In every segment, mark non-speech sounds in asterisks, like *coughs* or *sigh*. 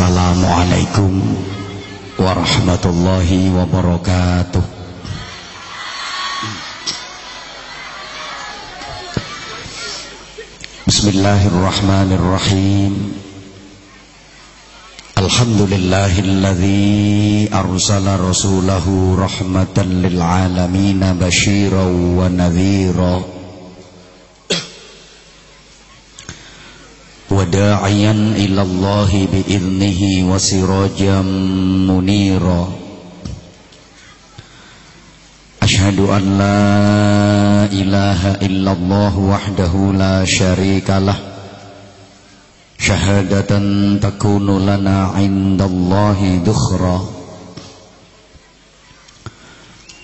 Assalamualaikum warahmatullahi wabarakatuh. Bismillahirrahmanirrahim. Alhamdulillahilladzi arsala rasulahu rahmatan lil alamin basyiran wa nadhira وداعيا إلى الله بإذنه وسراجا منيرا. أشهد أن لا إله إلا الله وحده لا شريك له. شهادة تكون لنا عند الله ذخرا.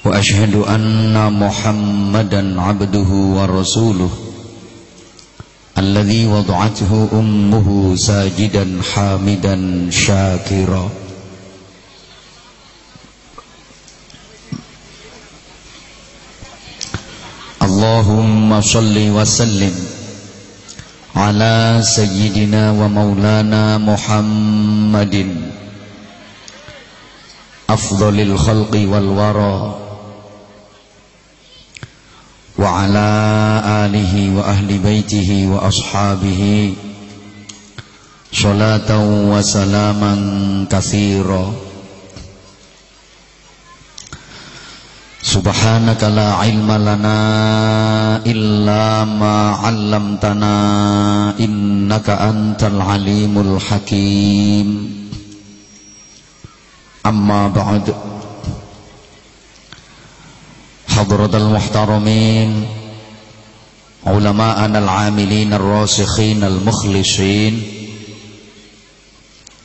وأشهد أن محمدا عبده ورسوله. الذي وضعته أمه ساجدا حامدا شاكرا. اللهم صل وسلم على سيدنا ومولانا محمد. أفضل الخلق والورى. وعلى آله وأهل بيته وأصحابه صلاة وسلاما كثيرا. سبحانك لا علم لنا إلا ما علمتنا إنك أنت العليم الحكيم. أما بعد. حضرة المحترمين علماءنا العاملين الراسخين المخلصين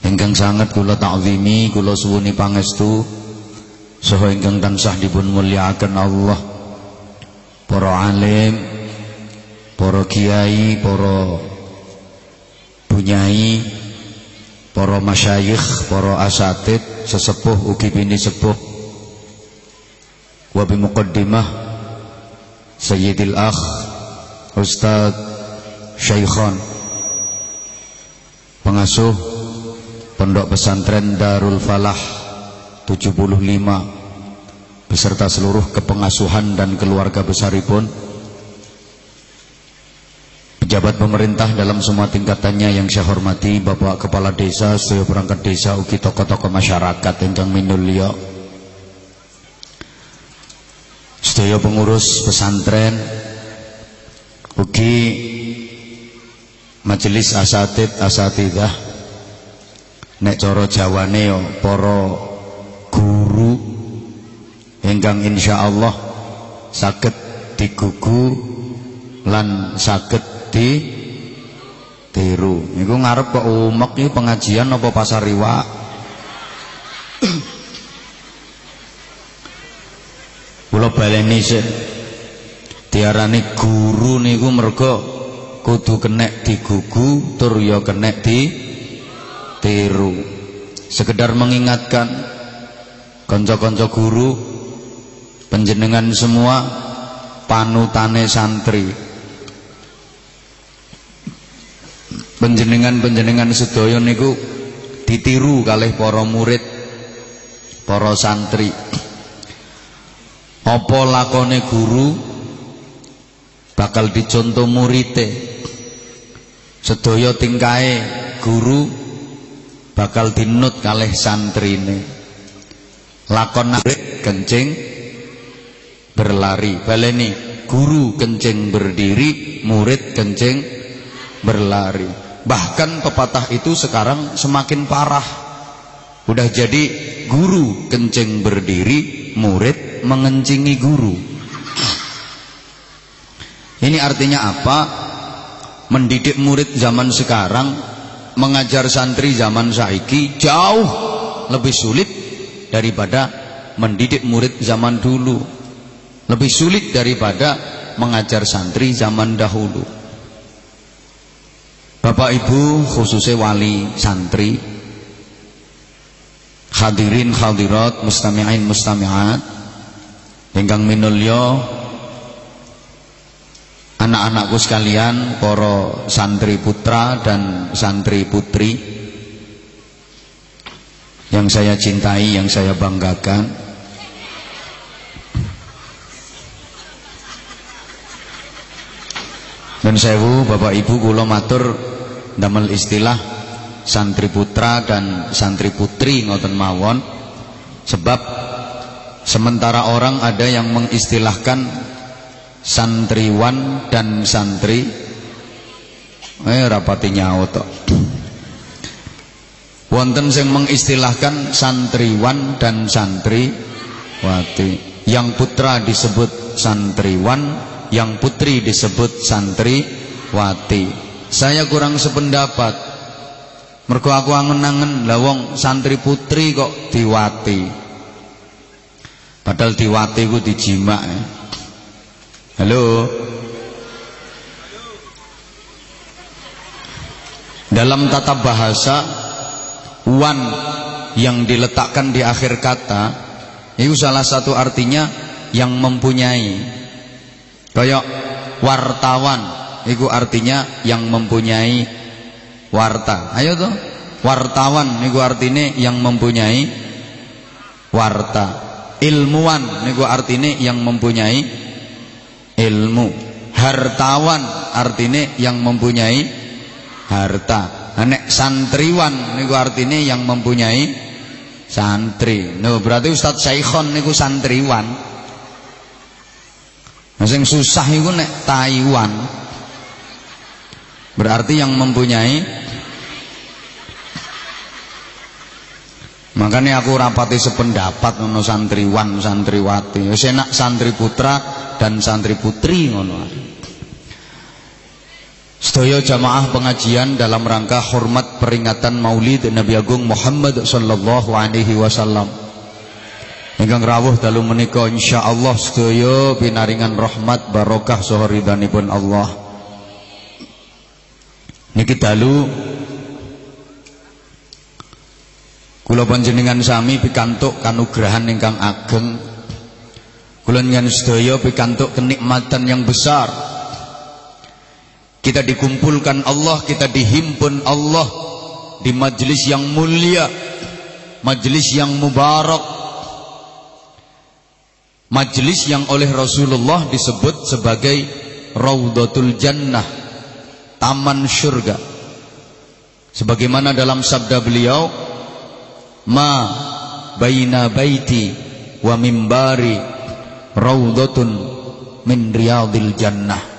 ingkang sangat kula ta'zimi kula suwuni pangestu saha ingkang tansah dipun mulyakaken Allah para alim para kiai para bunyai para masyayikh para asatid sesepuh ugi bini sepuh wa bi muqaddimah Sayyidil Akh Ustaz Syaikhan pengasuh Pondok Pesantren Darul Falah 75 beserta seluruh kepengasuhan dan keluarga besaripun pejabat pemerintah dalam semua tingkatannya yang saya hormati Bapak Kepala Desa, sedaya perangkat desa, ugi tokoh-tokoh masyarakat ingkang minulya sedaya pengurus pesantren ugi majelis asatid asatidah nek cara jawane yo para guru ingkang insyaallah saged digugu lan saged di tiru niku ngarep kok umek iki pengajian apa pasar iwak Kula baleni sik. Diarani guru niku mergo kudu kenek digugu tur ya kenek di tiru. Sekedar mengingatkan kanca-kanca guru penjenengan semua panutane santri. Penjenengan-penjenengan sedaya niku ditiru kalih para murid, para santri apa lakone guru bakal dicontoh murite? Sedaya tingkae guru bakal dinut kalih santrine. Lakon kencing berlari. Baleni guru kencing berdiri murid kencing berlari. Bahkan pepatah itu sekarang semakin parah. Udah jadi guru kencing berdiri murid mengencingi guru. Ini artinya apa? Mendidik murid zaman sekarang, mengajar santri zaman saiki jauh lebih sulit daripada mendidik murid zaman dulu. Lebih sulit daripada mengajar santri zaman dahulu. Bapak Ibu khususnya wali santri Hadirin hadirat mustami'in mustami'at Ingkang minulya anak-anakku sekalian, para santri putra dan santri putri. yang saya cintai, yang saya banggakan. Dan sewu Bapak Ibu kula matur damel istilah santri putra dan santri putri ngoten mawon. Sebab sementara orang ada yang mengistilahkan santriwan dan santri. Eh rapati nyaut wonten sing mengistilahkan santriwan dan santri. Wati. Yang putra disebut santriwan yang putri disebut santri. Wati. Saya kurang sependapat mergo aku angen-angen lawong santri putri kok diwati. Padahal diwati ku dijimak ya. halo? Dalam tata bahasa wan yang diletakkan di akhir kata itu salah satu artinya yang mempunyai. Kayak wartawan itu artinya yang mempunyai warta ayo tuh wartawan itu artinya yang mempunyai warta ilmuwan itu artinya yang mempunyai ilmu hartawan artinya yang mempunyai harta nek santriwan niku artinya yang mempunyai santri. No, berarti Ustaz Saikhon niku santriwan. Nah, sing susah iku nek Taiwan. Berarti yang mempunyai Makanya aku rapati sependapat ngono santriwan, santriwati. Wis enak santri putra dan santri putri ngono. Sedaya jamaah pengajian dalam rangka hormat peringatan Maulid Nabi Agung Muhammad sallallahu alaihi wasallam. Ingkang rawuh dalu menika insyaallah sedaya pinaringan rahmat barokah saha ridhanipun Allah. Niki dalu kula panjenengan sami pikantuk kanugrahan ingkang ageng. Kula nyen sedaya pikantuk kenikmatan yang besar kita dikumpulkan Allah, kita dihimpun Allah di majlis yang mulia, majlis yang mubarak. Majlis yang oleh Rasulullah disebut sebagai Raudatul Jannah, taman surga. Sebagaimana dalam sabda beliau, "Ma baina baiti wa mimbari raudatun min riyadil jannah."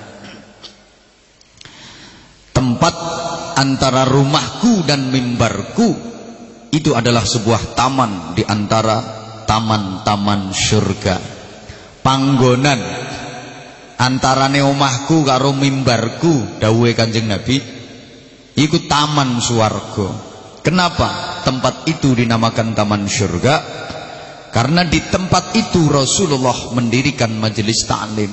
tempat antara rumahku dan mimbarku itu adalah sebuah taman di antara taman-taman surga. Panggonan antara omahku karo mimbarku dawuhe Kanjeng Nabi iku taman swarga. Kenapa tempat itu dinamakan taman surga? Karena di tempat itu Rasulullah mendirikan majelis ta'lim.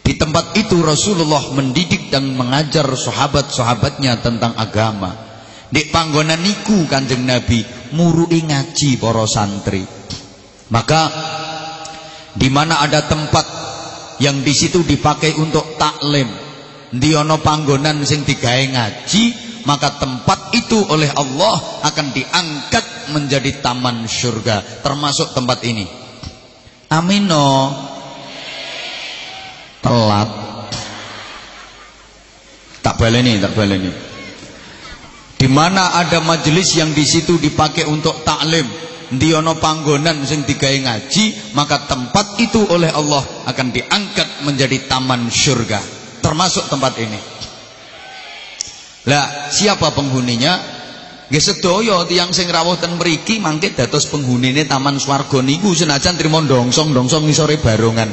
Di tempat itu Rasulullah mendidik dan mengajar sahabat-sahabatnya tentang agama. Di panggonan niku Kanjeng Nabi murui ngaji para santri. Maka di mana ada tempat yang di situ dipakai untuk taklim, di ono panggonan sing digawe ngaji, maka tempat itu oleh Allah akan diangkat menjadi taman surga, termasuk tempat ini. Amino. Telat. Tak baleni tak baleni di mana ada majelis yang di situ dipakai untuk taklim? Di ono panggonan sing digawe ngaji maka tempat itu oleh Allah akan diangkat menjadi taman surga termasuk tempat ini lah siapa penghuninya? Nggih sedaya tiyang sing rawuh ten mriki mangke dados penghunine taman swarga niku senajan trimo ndongsong-ndongsong ngisore barongan.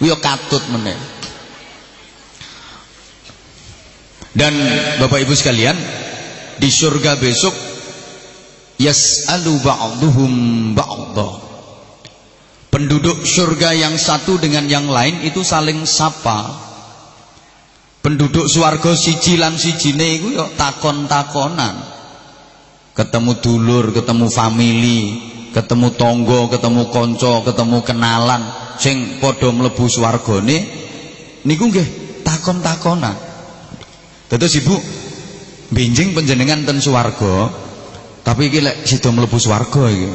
Ya katut meneh. Dan Bapak Ibu sekalian di surga besok yas'alu ba'duhum ba'dha. Penduduk surga yang satu dengan yang lain itu saling sapa penduduk swarga siji lan sijine iku ya takon-takonan ketemu dulur ketemu famili ketemu tonggo ketemu konco ketemu kenalan sing padha mlebu swargane niku nggih takon-takonan. Dados Ibu benjing panjenengan ten swarga Tapi iki lek sida mlebu swarga iki.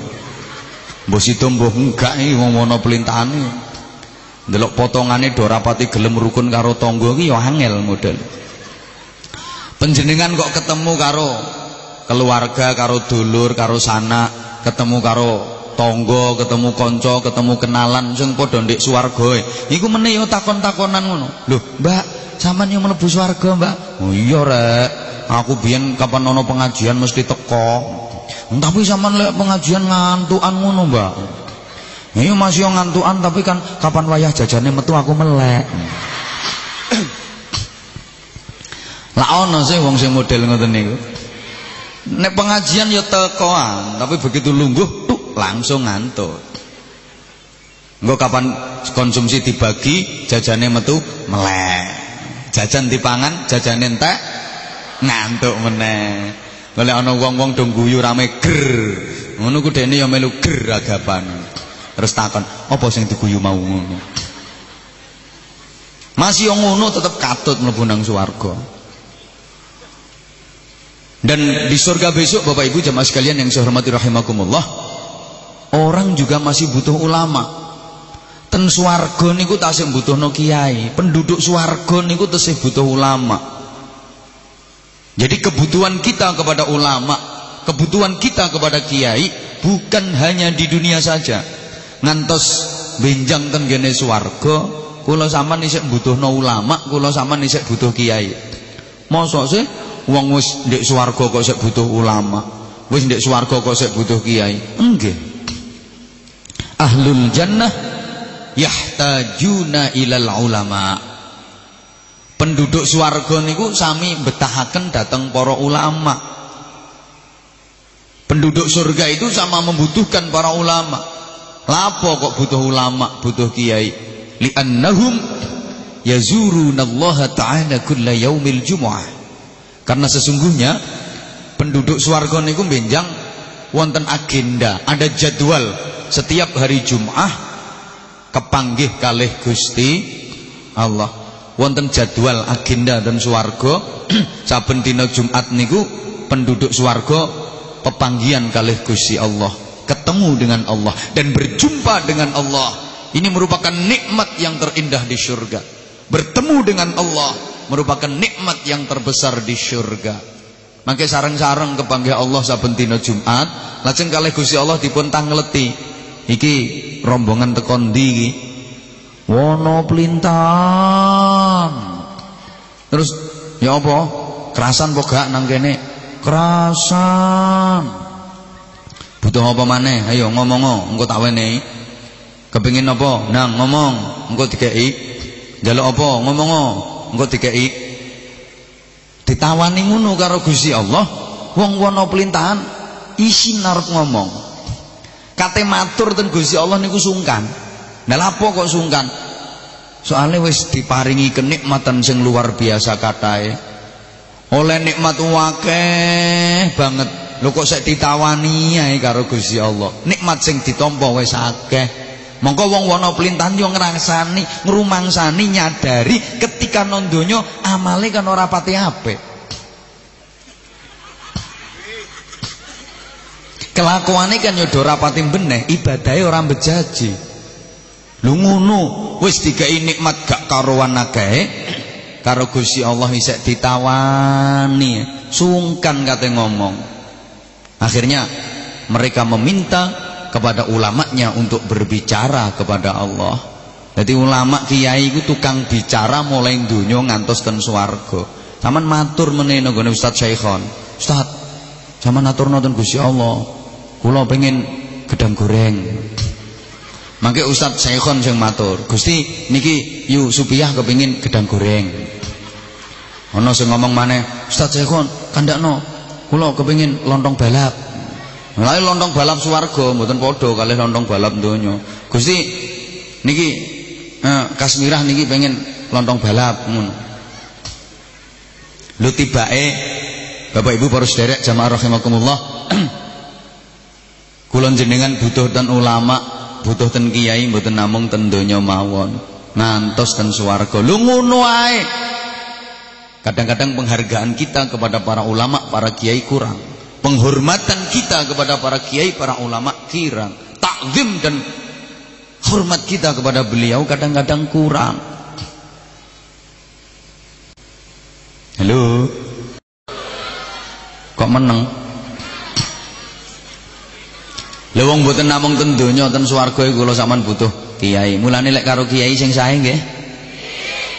Mbok sida mbok enggak iki wong ana pelintahane. Delok potongane do rapati gelem rukun karo tangga iki ya angel model. Penjenengan kok ketemu karo keluarga, karo dulur, karo sanak, ketemu karo tonggo, ketemu konco, ketemu kenalan sing padha ndek swarga. Iku meneh yo takon-takonan ngono. Lho, Mbak, sampean yo mlebu swarga, Mbak? Oh iya, Rek. Aku biyen kapan ono pengajian mesti teko. Tapi sampean lek pengajian ngantukan ngono, Mbak. Iya masih ngantukan tapi kan kapan wayah jajane metu aku melek. Lah ono sih wong sing model ngoten niku. Nek pengajian ya tekoan, tapi begitu lungguh tuh langsung ngantuk. Engko kapan konsumsi dibagi, jajane metu melek. Jajan dipangan, jajane entek ngantuk meneh. Golek ana wong-wong dong guyu rame ger. Ngono ku dene ya melu ger agapan. Terus takon, apa sing diguyu mau ngono? Masih yang ngono tetep katut mlebu nang swarga. Dan di surga besok Bapak Ibu jamaah sekalian yang saya hormati rahimakumullah, orang juga masih butuh ulama. Ten swarga niku tasih butuhno kiai, penduduk swarga niku tasih butuh ulama. Jadi kebutuhan kita kepada ulama, kebutuhan kita kepada kiai bukan hanya di dunia saja. Ngantos benjang ten gene swarga, kula sampean isih butuhno ulama, kula sampean isih butuh kiai. Mosok sih wong wis ndek swarga kok sik butuh ulama wis ndek swarga kok sik butuh kiai. Nggih. Ahlul jannah yahtajuna ilal ulama. Penduduk swarga niku sami betahaken datang para ulama. Penduduk surga itu sama membutuhkan para ulama lapo kok butuh ulama butuh kiai? Li'annahum yazurunallaha ta'ala kulla yaumil jumu'ah. Karena sesungguhnya penduduk swarga niku benjang wonten agenda, ada jadwal setiap hari Jumat kepanggih kalih Gusti Allah. Wonten jadwal agenda dan swarga. *clears throat* Saben dina Jumat niku penduduk swarga pepanggian kalih Gusti Allah, ketemu dengan Allah dan berjumpa dengan Allah. Ini merupakan nikmat yang terindah di surga. Bertemu dengan Allah merupakan nikmat yang terbesar di surga. Maka sarang-sarang kepanggih Allah saben dina Jumat, lajeng kalih Gusti Allah dipun tangleti. Iki rombongan tekon ndi iki? Wono plintan. Terus ya apa? Kerasan apa gak nang kene? Kerasan. Butuh apa maneh? Ayo ngomong engko tak wenehi. Kepengin apa? Nang ngomong, engko dikeki. Njaluk apa? Ngomong engko dikeki ditawani ngono karo Gusti Allah wong wana pelintahan isi narep ngomong kate matur ten Gusti Allah niku sungkan nah lapo kok sungkan soalnya wis diparingi kenikmatan sing luar biasa katae oleh nikmat wakeh banget lho kok sik ditawani ae karo Gusti Allah nikmat sing ditampa wis akeh Mongko wong wana pelintahan yo ngrasani, ngrumangsani nyadari ketika nang donya amale kan ora pati apik. Kelakuane kan yo ora pati beneh, ibadahe ora bejaji. Lu ngono, wis dikai nikmat gak karuan akeh, karo Gusti Allah isek ditawani, sungkan kate ngomong. Akhirnya mereka meminta kepada ulamanya untuk berbicara kepada Allah. Jadi ulama kiai itu tukang bicara mulai dunia ngantos ten swarga. Saman matur meneh nggone Ustaz Syekhon. Ustaz, zaman atur nonton Gusti Allah. Kula pengen gedang goreng. Mangke Ustaz Syekhon sing matur, Gusti niki yu Supiah kepengin gedang goreng. Ana sing ngomong maneh, Ustaz Syekhon kandakno kula kepengin lontong balap. Mulai lontong balap swarga mboten padha kalih lontong balap donya. Gusti niki eh, Kasmirah niki pengen lontong balap ngono. Lho tibake Bapak Ibu para sederek jamaah rahimakumullah. *clears throat* Kula jenengan butuh ten ulama, butuh ten kiai mboten namung ten donya mawon. Ngantos ten swarga. Lho ngono ae. Kadang-kadang penghargaan kita kepada para ulama, para kiai kurang. penghormatan kita kepada para kiai, para ulama kirang. Takzim dan hormat kita kepada beliau kadang-kadang kurang. Halo. Kok meneng? Lewong wong mboten namung ten donya ten swarga iku kula butuh kiai. Mulane lek karo kiai sing sae nggih.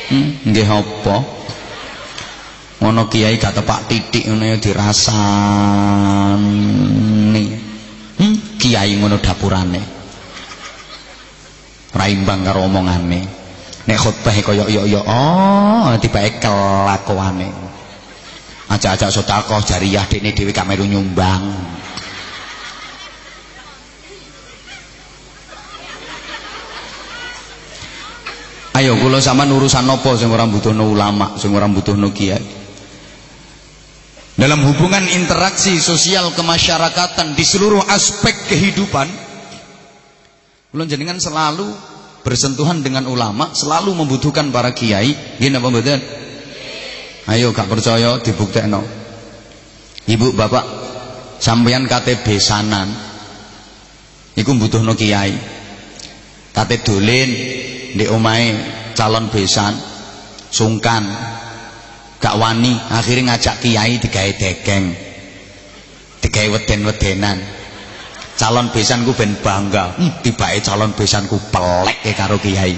Hmm, nggih? Ngono kiai gak tepak titik ngono ya dirasani. Hmm, kiai ngono dapurane. Raimbang karo omongane. Nek khotbah kaya yo yo oh tibake kelakuane. Aja-aja sedekah jariyah dekne dhewe gak melu nyumbang. Ayo kula sama urusan apa sing ora butuhno ulama, sing ora butuhno kiai. Dalam hubungan interaksi sosial kemasyarakatan di seluruh aspek kehidupan, kula jenengan selalu bersentuhan dengan ulama, selalu membutuhkan para kiai. Nggih napa mboten? Ayo gak percaya dibuktekno. Ibu bapak sampeyan kate besanan iku butuhno kiai. Kate dolen di omahe calon besan sungkan gak wani akhirnya ngajak kiai digawe degeng digawe weden-wedenan. Calon besanku ben bangga. Hmm, tibake calon besanku pelek ya karo kiai.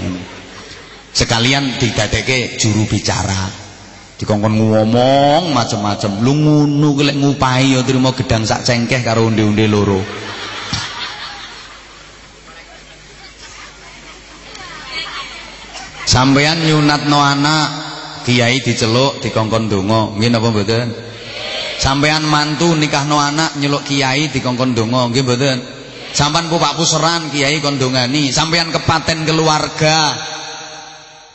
Sekalian didadeke juru bicara. Dikongkon ngomong macem-macem. Lu ngunu kelek ngupahi ya terima gedang sak cengkeh karo unde-unde loro. Sampeyan nyunatno anak, kiai diceluk dikongkon donga. Nggih napa mboten? Sampeyan mantu nikahno anak nyeluk kiai dikongkon donga. Nggih mboten? Sampan Pak Puseran kiai kondongani, sampeyan kepaten keluarga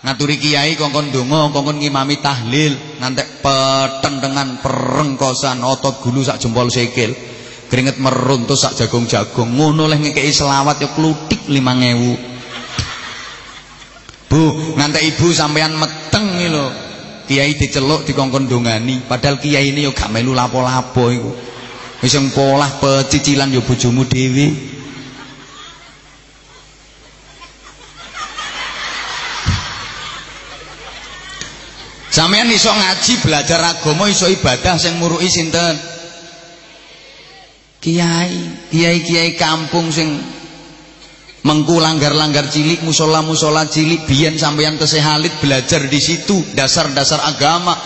ngaturi kiai kongkon donga, kongkon ngimami tahlil, ngantek petendengan perengkosan otot gulu sak jempol sikil. Keringet meruntus sak jagung-jagung. Ngono leh selawat ya klutik 5000. Bu, ngantek ibu sampean meteng iki lho. Kiai diceluk dikongkon dongani, padahal kiai ini yo gak melu lapo-lapo iku. Wis sing polah pecicilan yo bojomu dhewe. Sampeyan iso ngaji belajar agama iso ibadah sing muruki sinten? Kiai, kiai-kiai kampung sing mengku langgar-langgar cilik musola-musola cilik biyen sampeyan kesehalit belajar di situ dasar-dasar agama.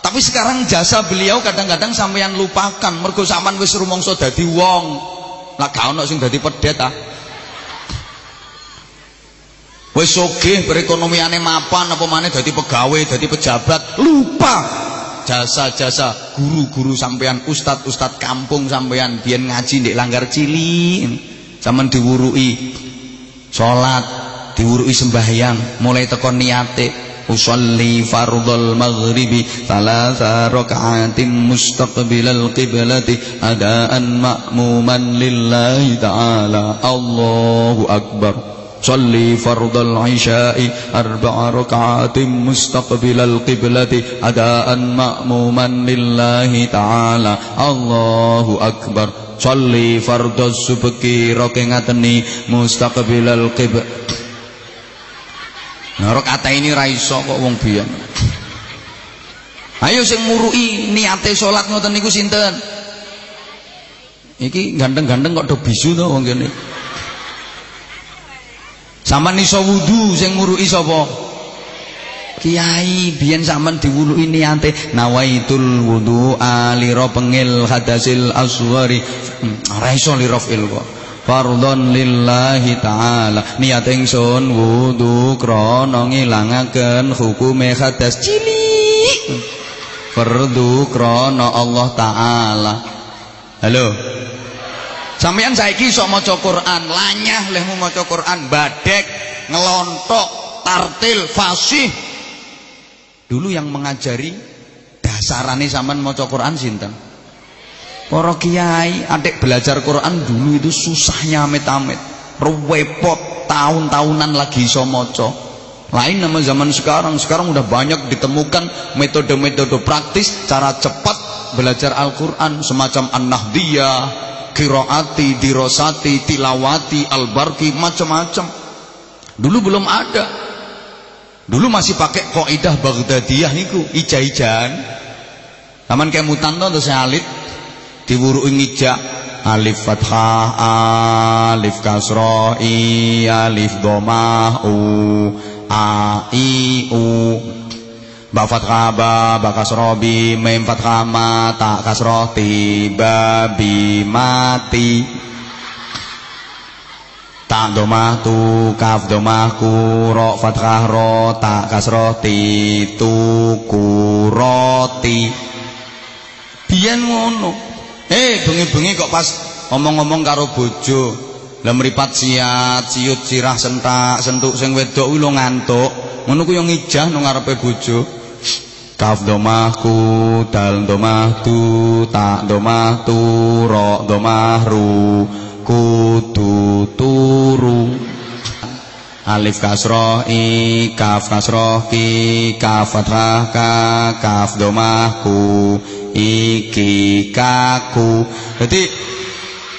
Tapi sekarang jasa beliau kadang-kadang sampeyan lupakan mergo sampean wis rumangsa dadi wong. Lah gak ono sing dadi pedet ah. Wis sugih perekonomiane mapan apa maneh dadi pegawai dadi pejabat. Lupa jasa-jasa guru-guru sampeyan ustad-ustad kampung sampeyan biyen ngaji ndek langgar cilik Zaman diwurui salat, diwurui sembahyang, mulai tekon niate usolli fardhal maghribi thalatha raka'atin mustaqbilal qiblati adaan ma'muman lillahi ta'ala Allahu akbar صلي فرض العشاء أربع ركعات مستقبل القبلة أداء مأموما لله تعالى الله أكبر Salli fardhu subki roke ngateni mustaqbilal qib. Nah rakaat ini ra iso kok wong biyen. Ayo sing muruki niate salat ngoten niku sinten? Iki ganteng-ganteng kok do bisu to wong kene. Sampeyan iso wudu sing muruki sapa? Kiai biyen sampean diwuluki niate nawaitul wudu ali pengil hadasil aswari hmm, ora iso lirafil kok. Fardhon lillahi taala. Niat ingsun wudu krana ngilangaken hukume hadas. Cilik! Fardu krana Allah taala. Halo? Sampeyan saiki iso maca Quran lanyah lehmu maca Quran badek ngelontok tartil fasih Dulu yang mengajari dasarane sampean maca Quran sinten? Para kiai, adik belajar Quran dulu itu susahnya amit-amit. Repot tahun-tahunan lagi iso maca. Lain nama zaman sekarang. Sekarang udah banyak ditemukan metode-metode praktis cara cepat belajar Al-Qur'an semacam An-Nahdiyah, Qiraati, Dirosati, Tilawati, Al-Barqi, macam-macam. Dulu belum ada. Dulu masih pakai kaidah Baghdadiyah niku, ija-ijan. Taman kemutan to saya alit diwuruki ngijak alif fathah alif kasroh i alif domah u a i u ba fathah ba ba kasroh bi mem fathah ma ta kasroh ti ba bi mati ta domah tu kaf domah ku ro fathah ro ta kasroh ti tu ku roti biyen ngono. Eh bengi-bengi kok pas ngomong-ngomong karo bojo. Lah mripat siat ciut cirah sentak sentuk sing wedok kuwi ngantuk. Ngono ku yo ngijah nang ngarepe bojo. Kaf domah ku dal domah tu ta domah tu ro domah ru kudu turu alif kasroh i kaf kasroh ki kaf fathah ka kaf domah ku iki kaku. Jadi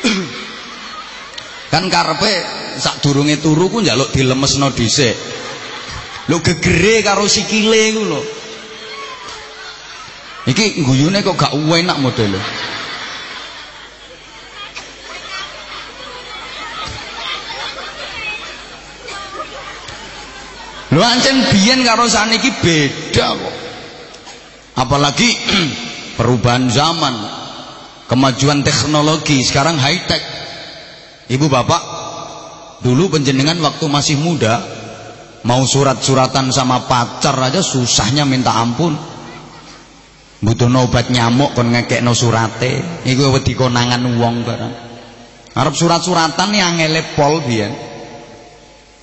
*clears throat* kan karepe sak durunge turu ku njaluk dilemesno dhisik. Lho gegere karo sikile ku lho. Iki guyune kok gak enak modele Lho ancen biyen karo saniki beda kok. Apalagi *clears throat* perubahan zaman, kemajuan teknologi, sekarang high tech. Ibu bapak, dulu penjenengan waktu masih muda, mau surat-suratan sama pacar aja susahnya minta ampun. Butuh obat nyamuk kon no surate, iku wedi konangan wong barang. Arab surat-suratan yang ngelepol biyen.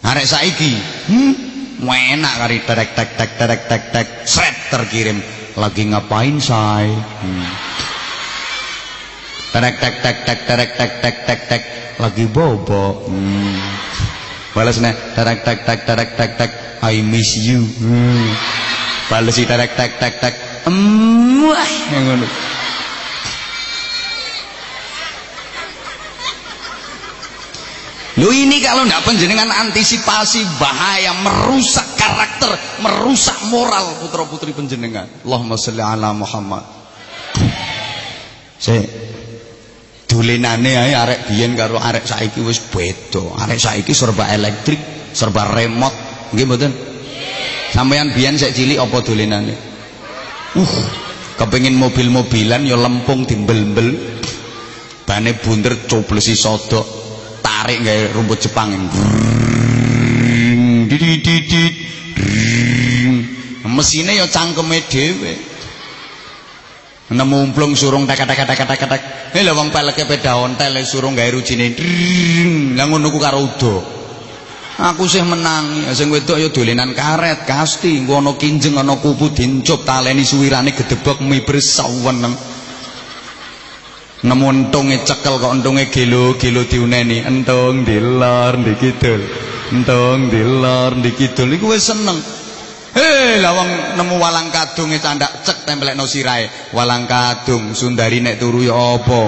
Arek saiki, hmm, enak kari terek tek tek terek tek tek. Sret terkirim. Lagi ngapain say? Hmm. terek tek tek tek terek tek tek tek tek. Lagi bobo hmm. balas nih terek tek tek terek tek tek. I miss you. Hmm. balas terek tek tek tek. Emuah yang ngono Lu ini kalau tidak penjenengan antisipasi bahaya merusak karakter, merusak moral putra putri penjenengan. Allahumma sholli ala Muhammad. Se dulenane ae arek biyen karo arek saiki wis beda. Arek saiki serba elektrik, serba remote. Nggih mboten? Sampeyan biyen sik cilik apa dolenane? Uh, kepengin mobil-mobilan ya lempung dimbel-mbel. Bane bunder coblesi sodok tarik gawe rumput Jepang didididit mesine ya cangkeme dhewe. Nemu umplung surung tak tak tak tak tak eh lha wong peleke peda ontel surung gawe rujine. Lah ngono ku karo udo. Aku sih menang sing wedok ya dolenan karet kasti. Engko ana kinjeng ana kupu dincup taleni suwirane gedebok miber saweneng nemu entunge cekel kok entunge gelo-gelo diuneni entung dilor ndi kidul entung dilor ndi kidul iku wis seneng Hei, lawang nemu walang kadung e candak cek tempelekno sirahe. Walang kadung Sundari nek turu ya apa?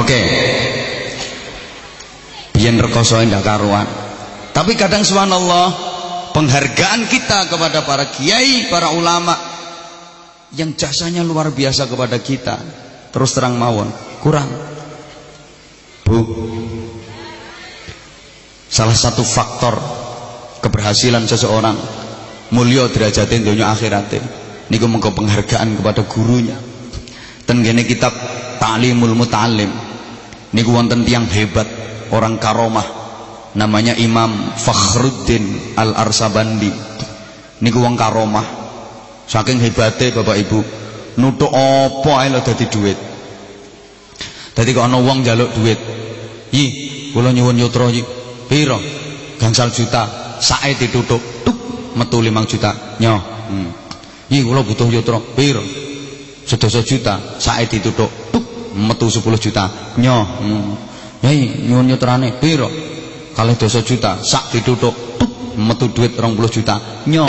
Oke. Okay. Biyen rekoso ndak karuan. Tapi kadang subhanallah penghargaan kita kepada para kiai, para ulama yang jasanya luar biasa kepada kita. Terus terang mawon, kurang. Bu. Salah satu faktor keberhasilan seseorang mulia derajatnya dunia akhiratnya niku mengko penghargaan kepada gurunya. Tenggene kitab Ta'limul Muta'allim niku wonten tiang hebat orang karomah namanya Imam Fakhruddin Al Arsabandi niku wong karomah saking hebate Bapak Ibu nutuk apa ae lho dadi dhuwit dadi kok ana wong njaluk dhuwit yi kula nyuwun yutra yi. Pira gangsal juta. Sae ditutuk tuk metu 5 juta. Nyo. Hmm. yi kula butuh yutra pira sedasa juta. Sae ditutuk. tuk metu 10 juta. Nyoh hmm. Yai nyuwun nyutrane piro? Kalih dosa juta. Sak ditutuk tuk metu duit 20 juta. Nyoh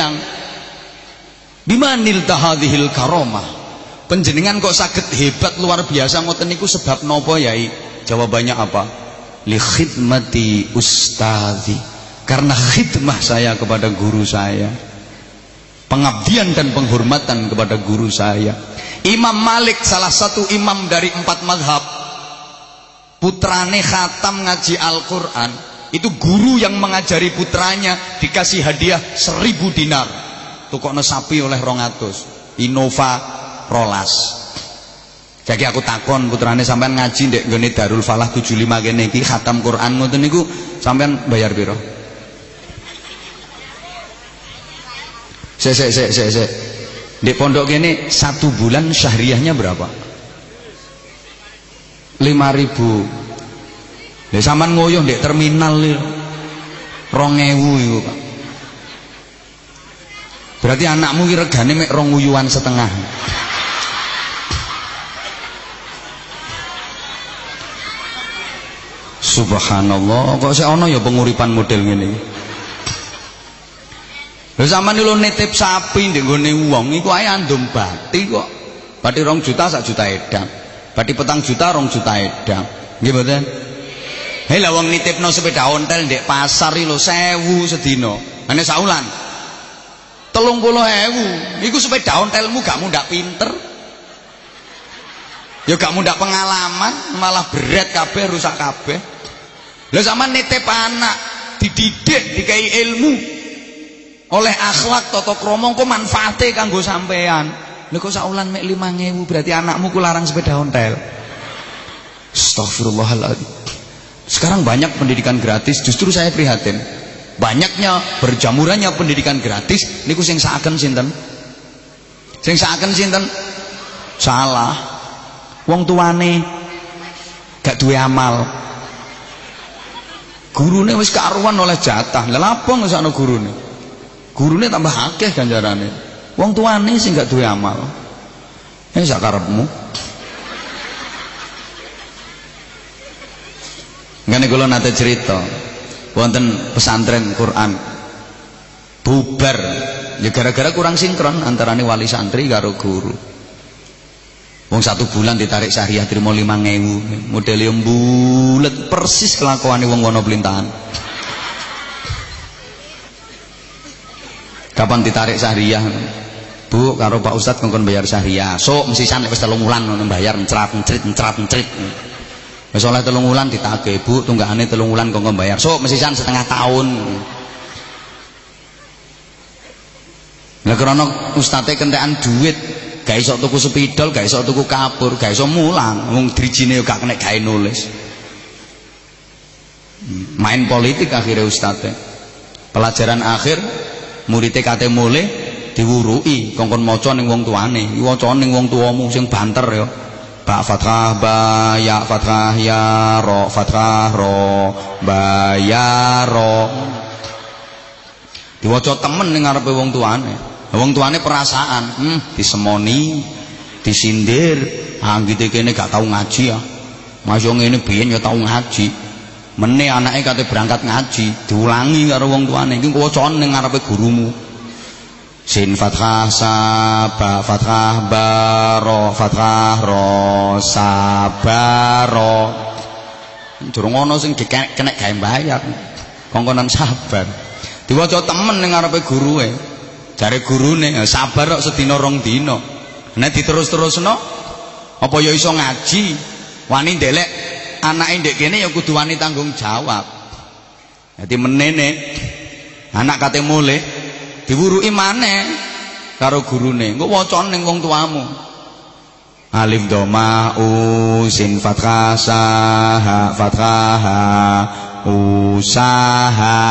bimanil tahadhil karomah. Penjenengan kok sakit hebat luar biasa ngoten niku sebab nopo yai? Jawabannya apa? Li khidmati karena khidmah saya kepada guru saya pengabdian dan penghormatan kepada guru saya. Imam Malik salah satu imam dari empat madhab putrane khatam ngaji Al-Quran itu guru yang mengajari putranya dikasih hadiah seribu dinar. Tukokno sapi oleh rongatus. Innova rolas. Jadi aku takon putrane sampean ngaji nggone Darul Falah 75 kene khatam Quran ngoten niku sampean bayar piro Sek sek sek sek sek. Di pondok kene satu bulan syahriahnya berapa? 5000. Lah sampean ngoyo ndek terminal 2000 iku, Pak. Berarti anakmu ki regane mek rong uyuan setengah. Subhanallah, kok sik ana ya penguripan model iki. Lha sampean lho nitip sapi ndek gone wong iku ae andum bati kok. Bati rong juta sak juta edang. Bati petang juta rong juta edang. Nggih mboten? Hei lah wong nitipno sepeda ontel ndek pasar lho 1000 sedina. Ane saulan telung puluh ewu iku sepeda ontelmu gak mudah pinter ya gak mudah pengalaman malah berat kabeh rusak kabeh lah sama nitip anak dididik dikai ilmu oleh akhlak toto kromong kok manfaatnya kanggo sampean? Lha kok saulan mek 5000 berarti anakmu ku larang sepeda ontel? Astagfirullahaladzim sekarang banyak pendidikan gratis justru saya prihatin. Banyaknya berjamurannya pendidikan gratis niku sing saaken sinten? Sing saaken sinten? Salah. Wong tuane gak duwe amal. Gurune wis karuan oleh jatah. Lha apa ngesakno gurune gurune tambah akeh ganjarane. Wong tuane sing gak duwe amal. Eh sakarepmu ngene kula nate cerita. Wonten pesantren Quran. Bubar. Ya gara-gara kurang sinkron antarane wali santri karo guru. Wong satu bulan ditarik syariah terima lima ngewu. Model yang bulat persis kelakuan wong wono pelintahan kapan ditarik syariah bu karo pak ustad kongkon bayar syariah so mesti sana wis telung wulan bayar ncerat ncerit ncerat ncerit Wis oleh telung wulan ditagih, Bu, tunggakane telung wulan kok bayar. Sok mesisan setengah tahun. Lah krana ustate kentekan duit, gak iso tuku sepidol, gak iso tuku kapur, gak iso mulang, wong drijine yo gak kena gawe nulis. Main politik akhirnya ustate. Pelajaran akhir muridé kate mulih diwurui kongkon maca ning wong tuane. Waca ning wong tuamu sing banter ya. Ba fathah ba ya fathah ya ro fathah ro ba ya ro Diwaca temen ning ngarepe wong tuane. Wong tuane perasaan, hmm disemoni, disindir, anggite kene gak tau ngaji ya. Mas yo ngene biyen ya tau ngaji. Mene anake kate berangkat ngaji, diulangi karo wong tuane. Iki wacane ning ngarepe gurumu. Sin fathah saba fathah baro fathah ro sabaro durung ana sing kena gawe bayar kongkonan sabar. Diwaca temen ning ngarepe gurue jare gurune sabar kok sedina rong dina. Nek diterus-terusno apa ya iso ngaji? Wani ndelek anake ndek kene ya kudu wani tanggung jawab. Dadi menene anak kate mulih diwuruki maneh karo gurune. Engko wacane ning wong tuamu. Alif doma u sin fathah sa fathah usaha.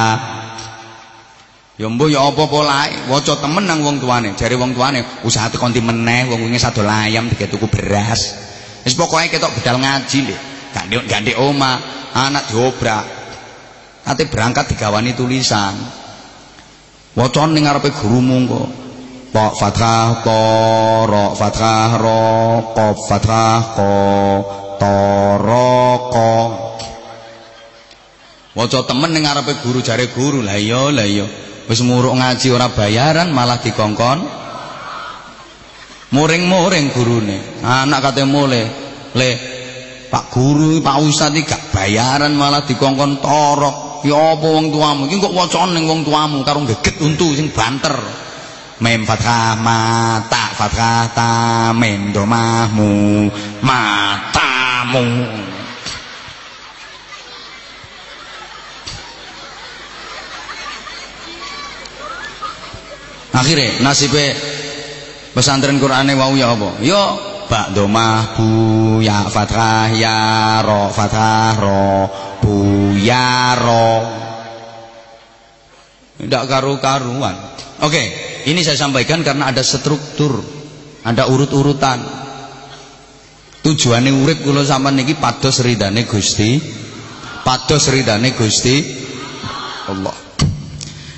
Ya mbuh ya apa polae waca temen nang wong tuane. Jare wong tuane usaha tekan meneh? Wong wingi sadol ayam tuku beras. Wis pokoke ketok bedal ngaji lho gak gak ndek oma anak diobrak ate berangkat digawani tulisan Wacan ning ngarepe gurumu kok. ta fathah ta ra fathah ra qaf fathah qa ta ra qa Waca temen ning ngarepe guru jare guru. Lah iya, lah iya. Wis muruk ngaji ora bayaran malah dikongkon. Muring-muring gurune. Anak kate mule, "Le, Pak guru, Pak Ustaz iki gak bayaran malah dikongkon torok. Ya apa wong tuamu? Iki kok wacane ning wong tuamu karo geget untu sing banter. Mem fathah mata fathah ta mem domahmu matamu. Akhirnya nasibnya pesantren Qur'ane wau ya apa? Ya bak domah bu ya fathah ya ro fathah ro bu ya ro. Tidak karu-karuan. Oke, ini saya sampaikan karena ada struktur, ada urut-urutan. Tujuannya urip kula sampean niki pados ridane Gusti. Pados ridane Gusti Allah.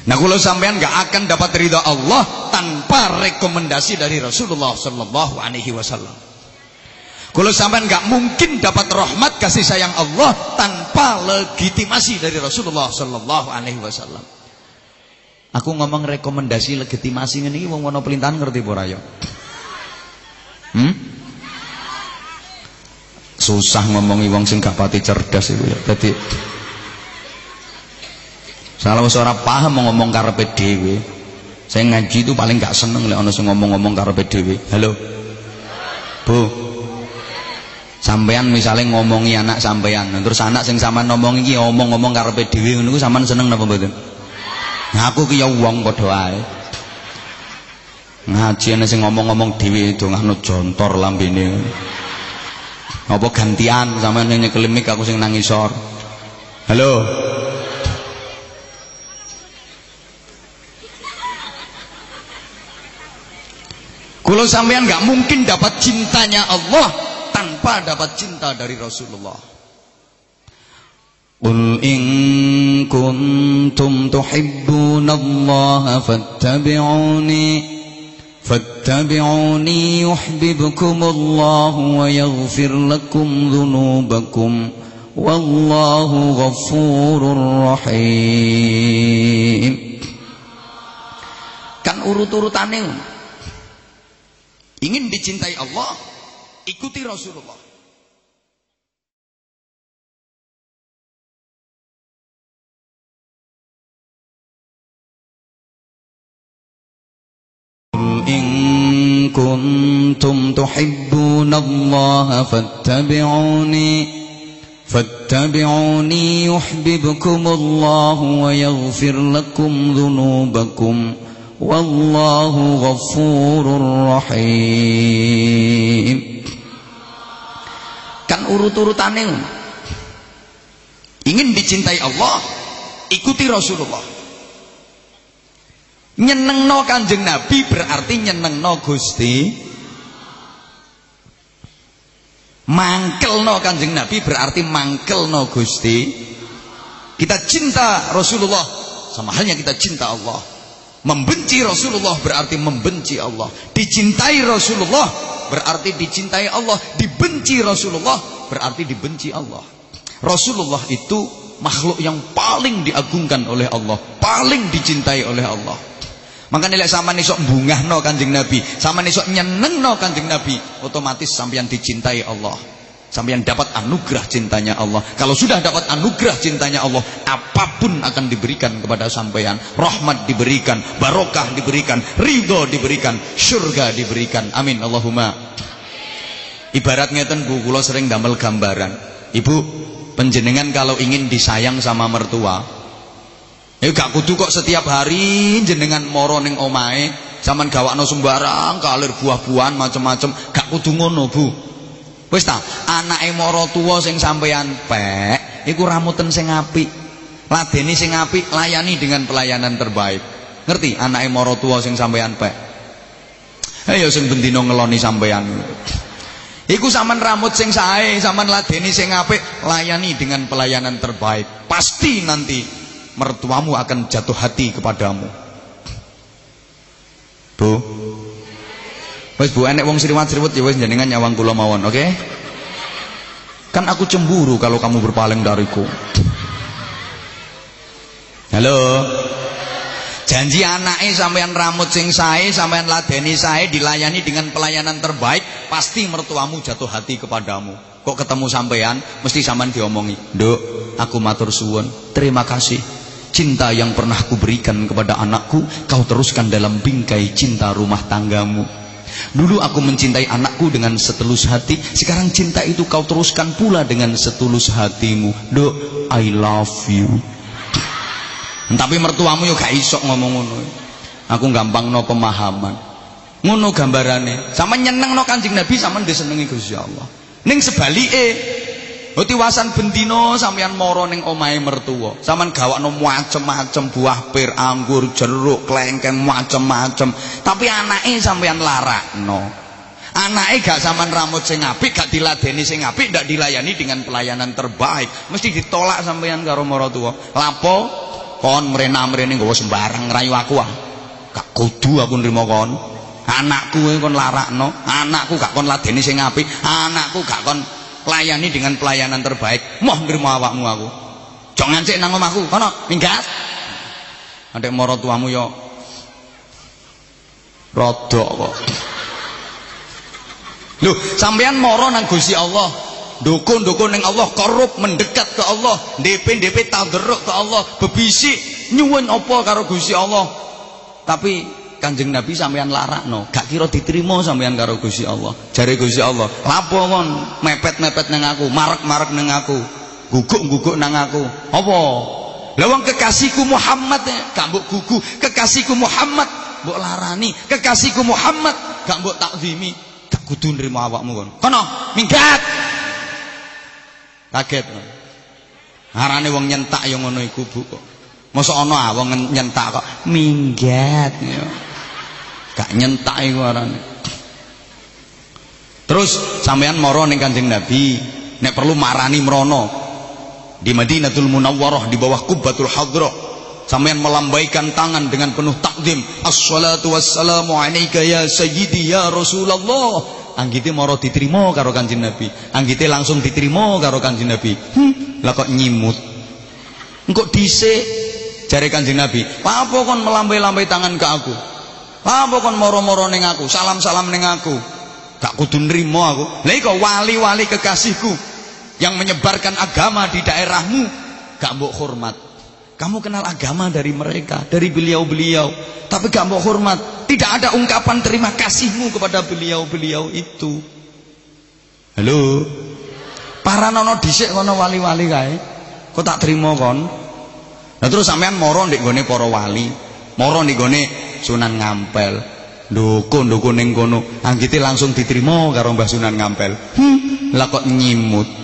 Nah kalau sampean nggak akan dapat ridha Allah tanpa rekomendasi dari Rasulullah Sallallahu Alaihi Wasallam. Kalau sampean nggak mungkin dapat rahmat kasih sayang Allah tanpa legitimasi dari Rasulullah Sallallahu Alaihi Wasallam. Aku ngomong rekomendasi legitimasi ini wong wono pelintahan ngerti pura ya? Hmm? Susah ngomongi wong sing gak pati cerdas itu ya. Jadi Salah ora paham ngomong karepe dhewe. Saya ngaji itu paling gak seneng lek ana sing ngomong-ngomong karepe dhewe. Halo. Bu. Sampean misalnya ngomongi anak sampean, terus anak sing sampean ngomong iki ngomong-ngomong karepe dhewe ngono sampean seneng napa mboten? Nah aku ki ya wong padha wae. Ngaji ana sing ngomong-ngomong dhewe dongahno jontor lambene. Apa gantian sampean sing nyekel mik aku sing nang isor. Halo. Kalau sampean nggak mungkin dapat cintanya Allah tanpa dapat cinta dari Rasulullah. Qul in kuntum tuhibbunallaha fattabi'uni fattabi'uni yuhibbukumullahu wa yaghfir lakum dhunubakum wallahu ghafurur rahim. Kan urut-urutane ingin dicintai Allah, ikuti Rasulullah. كنتم تحبون الله فاتبعوني فاتبعوني يحببكم الله ويغفر لكم ذنوبكم Wallahu ghafurur rahim. Kan urut-urutane Ingin dicintai Allah Ikuti Rasulullah. Nyenengno kanjeng Nabi berarti nyenengno Gusti. Mangkelno kanjeng Nabi berarti mangkelno Gusti. Kita cinta Rasulullah Sama halnya kita cinta Allah Membenci Rasulullah berarti membenci Allah. Dicintai Rasulullah berarti dicintai Allah. Dibenci Rasulullah berarti dibenci Allah. Rasulullah itu makhluk yang paling diagungkan oleh Allah, paling dicintai oleh Allah. Makanya lihat sama nisok bungah no kanjeng Nabi, sama nisok nyeneng no kanjeng Nabi, otomatis sampean dicintai Allah. Sampai yang dapat anugerah cintanya Allah. Kalau sudah dapat anugerah cintanya Allah, apa pun akan diberikan kepada sampean. Rahmat diberikan, barokah diberikan, ridho diberikan, surga diberikan. Amin Allahumma. Ibaratnya ten Bu sering damel gambaran. Ibu, penjenengan kalau ingin disayang sama mertua, ya gak kudu kok setiap hari jenengan moro ning omahe, zaman gawakno sembarang kalir buah-buahan macam-macam, gak kudu ngono, Bu. Wis ta, anake mara tuwa sing sampeyan pek, iku ramuten sing apik. Ladeni sing apik, layani dengan pelayanan terbaik. Ngerti anake mara tuwa sing sampeyan pek. Ayo sing bendina ngeloni sampeyan. Iku sampean rambut sing sae, sampean ladeni sing apik, layani dengan pelayanan terbaik. Pasti nanti mertuamu akan jatuh hati kepadamu. Bu, Wis Bu enek wong sriwat-sriwet ya wis jenengan nyawang kula mawon, oke? Kan aku cemburu kalau kamu berpaling dariku. Halo. Janji anaknya sampean rambut sing sae, sampean ladeni sae, dilayani dengan pelayanan terbaik, pasti mertuamu jatuh hati kepadamu. Kok ketemu sampean, mesti sampean diomongi, "Nduk, aku matur suwun. Terima kasih. Cinta yang pernah kuberikan kepada anakku, kau teruskan dalam bingkai cinta rumah tanggamu." Dulu aku mencintai anakku dengan setulus hati, sekarang cinta itu kau teruskan pula dengan setulus hatimu. Dok, I love you. Tapi mertuamu yo gak iso ngomong ngono. Aku gampang no pemahaman. Ngono gambarane. Sama nyeneng no Kanjeng Nabi sama disenengi Gusti Allah. Ning sebalike Oh tiwasan bendino sampean moro ning omahe mertua. Sampean gawakno macem-macem buah pir, anggur, jeruk, klengkeng macem-macem. Tapi anake sampean larakno. Anake gak sampean rambut sing apik, gak diladeni sing apik, ndak dilayani dengan pelayanan terbaik. Mesti ditolak sampean karo maratuwa. Lapo? kon mrena-mrene nggawa sembarang ngerayu aku ah gak kudu aku nrimo kon anakku kon larakno anakku gak kon ladeni sing apik anakku gak kon layani dengan pelayanan terbaik. Moh nrimo awakmu aku. Jangan ngancik nang omahku kono minggat. Adek mara tuamu yo rodok kok. Lho, sampean moro nang Gusti Allah, dukun-dukun yang Allah korup mendekat ke Allah. DP-DP taderuk ke Allah. Bebisik nyuwun apa karo Gusti Allah. Tapi kanjeng Nabi sampean no gak kira diterima sampean karo Gusti Allah. Jari Gusti Allah lapo kon mepet-mepet nang aku marek-marek nang aku guguk-guguk nang aku. Apa? Lawang kekasihku Muhammad ya gak mbok gugu. Kekasihku Muhammad mbok larani. Kekasihku Muhammad gak mbok takzimi. Gak kudu nrimo awakmu kon kono minggat! Kaget. Arane wong nyentak yang ngono iku, Bu. Mosok ana wong nyentak kok. Minggat ya. Gak nyentak iku. Terus sampean moro ning Kanjeng Nabi, nek perlu marani merono. Di Madinatul Munawwarah di bawah Kubbatul Hadra. Sampean melambaikan tangan dengan penuh takdim. Assalatu wassalamu alayka ya sayyidi ya Rasulullah anggite moro diterima karo Kanjeng Nabi anggite langsung diterima karo Kanjeng Nabi hmm, lah kok nyimut engko dhisik jare Kanjeng Nabi apa kon melambai-lambai tangan ke aku apa kon moro-moro ning aku? Salam-salam ning aku? Gak kudu nrimo aku. Lha kok wali-wali kekasihku yang menyebarkan agama di daerahmu gak mbok hormat. Kamu kenal agama dari mereka dari beliau-beliau. Tapi gak mau hormat. Tidak ada ungkapan terima kasihmu kepada beliau-beliau itu. Halo? Para nono disik kono wali-wali kae. Kok tak terima kon? Nah terus sampean moro ndek gone para wali? Moro ndek gone Sunan Ngampel. Dukun dukun ning kono. Anggite langsung diterima karo Mbah Sunan Ngampel. Hmm, lah kok nyimut?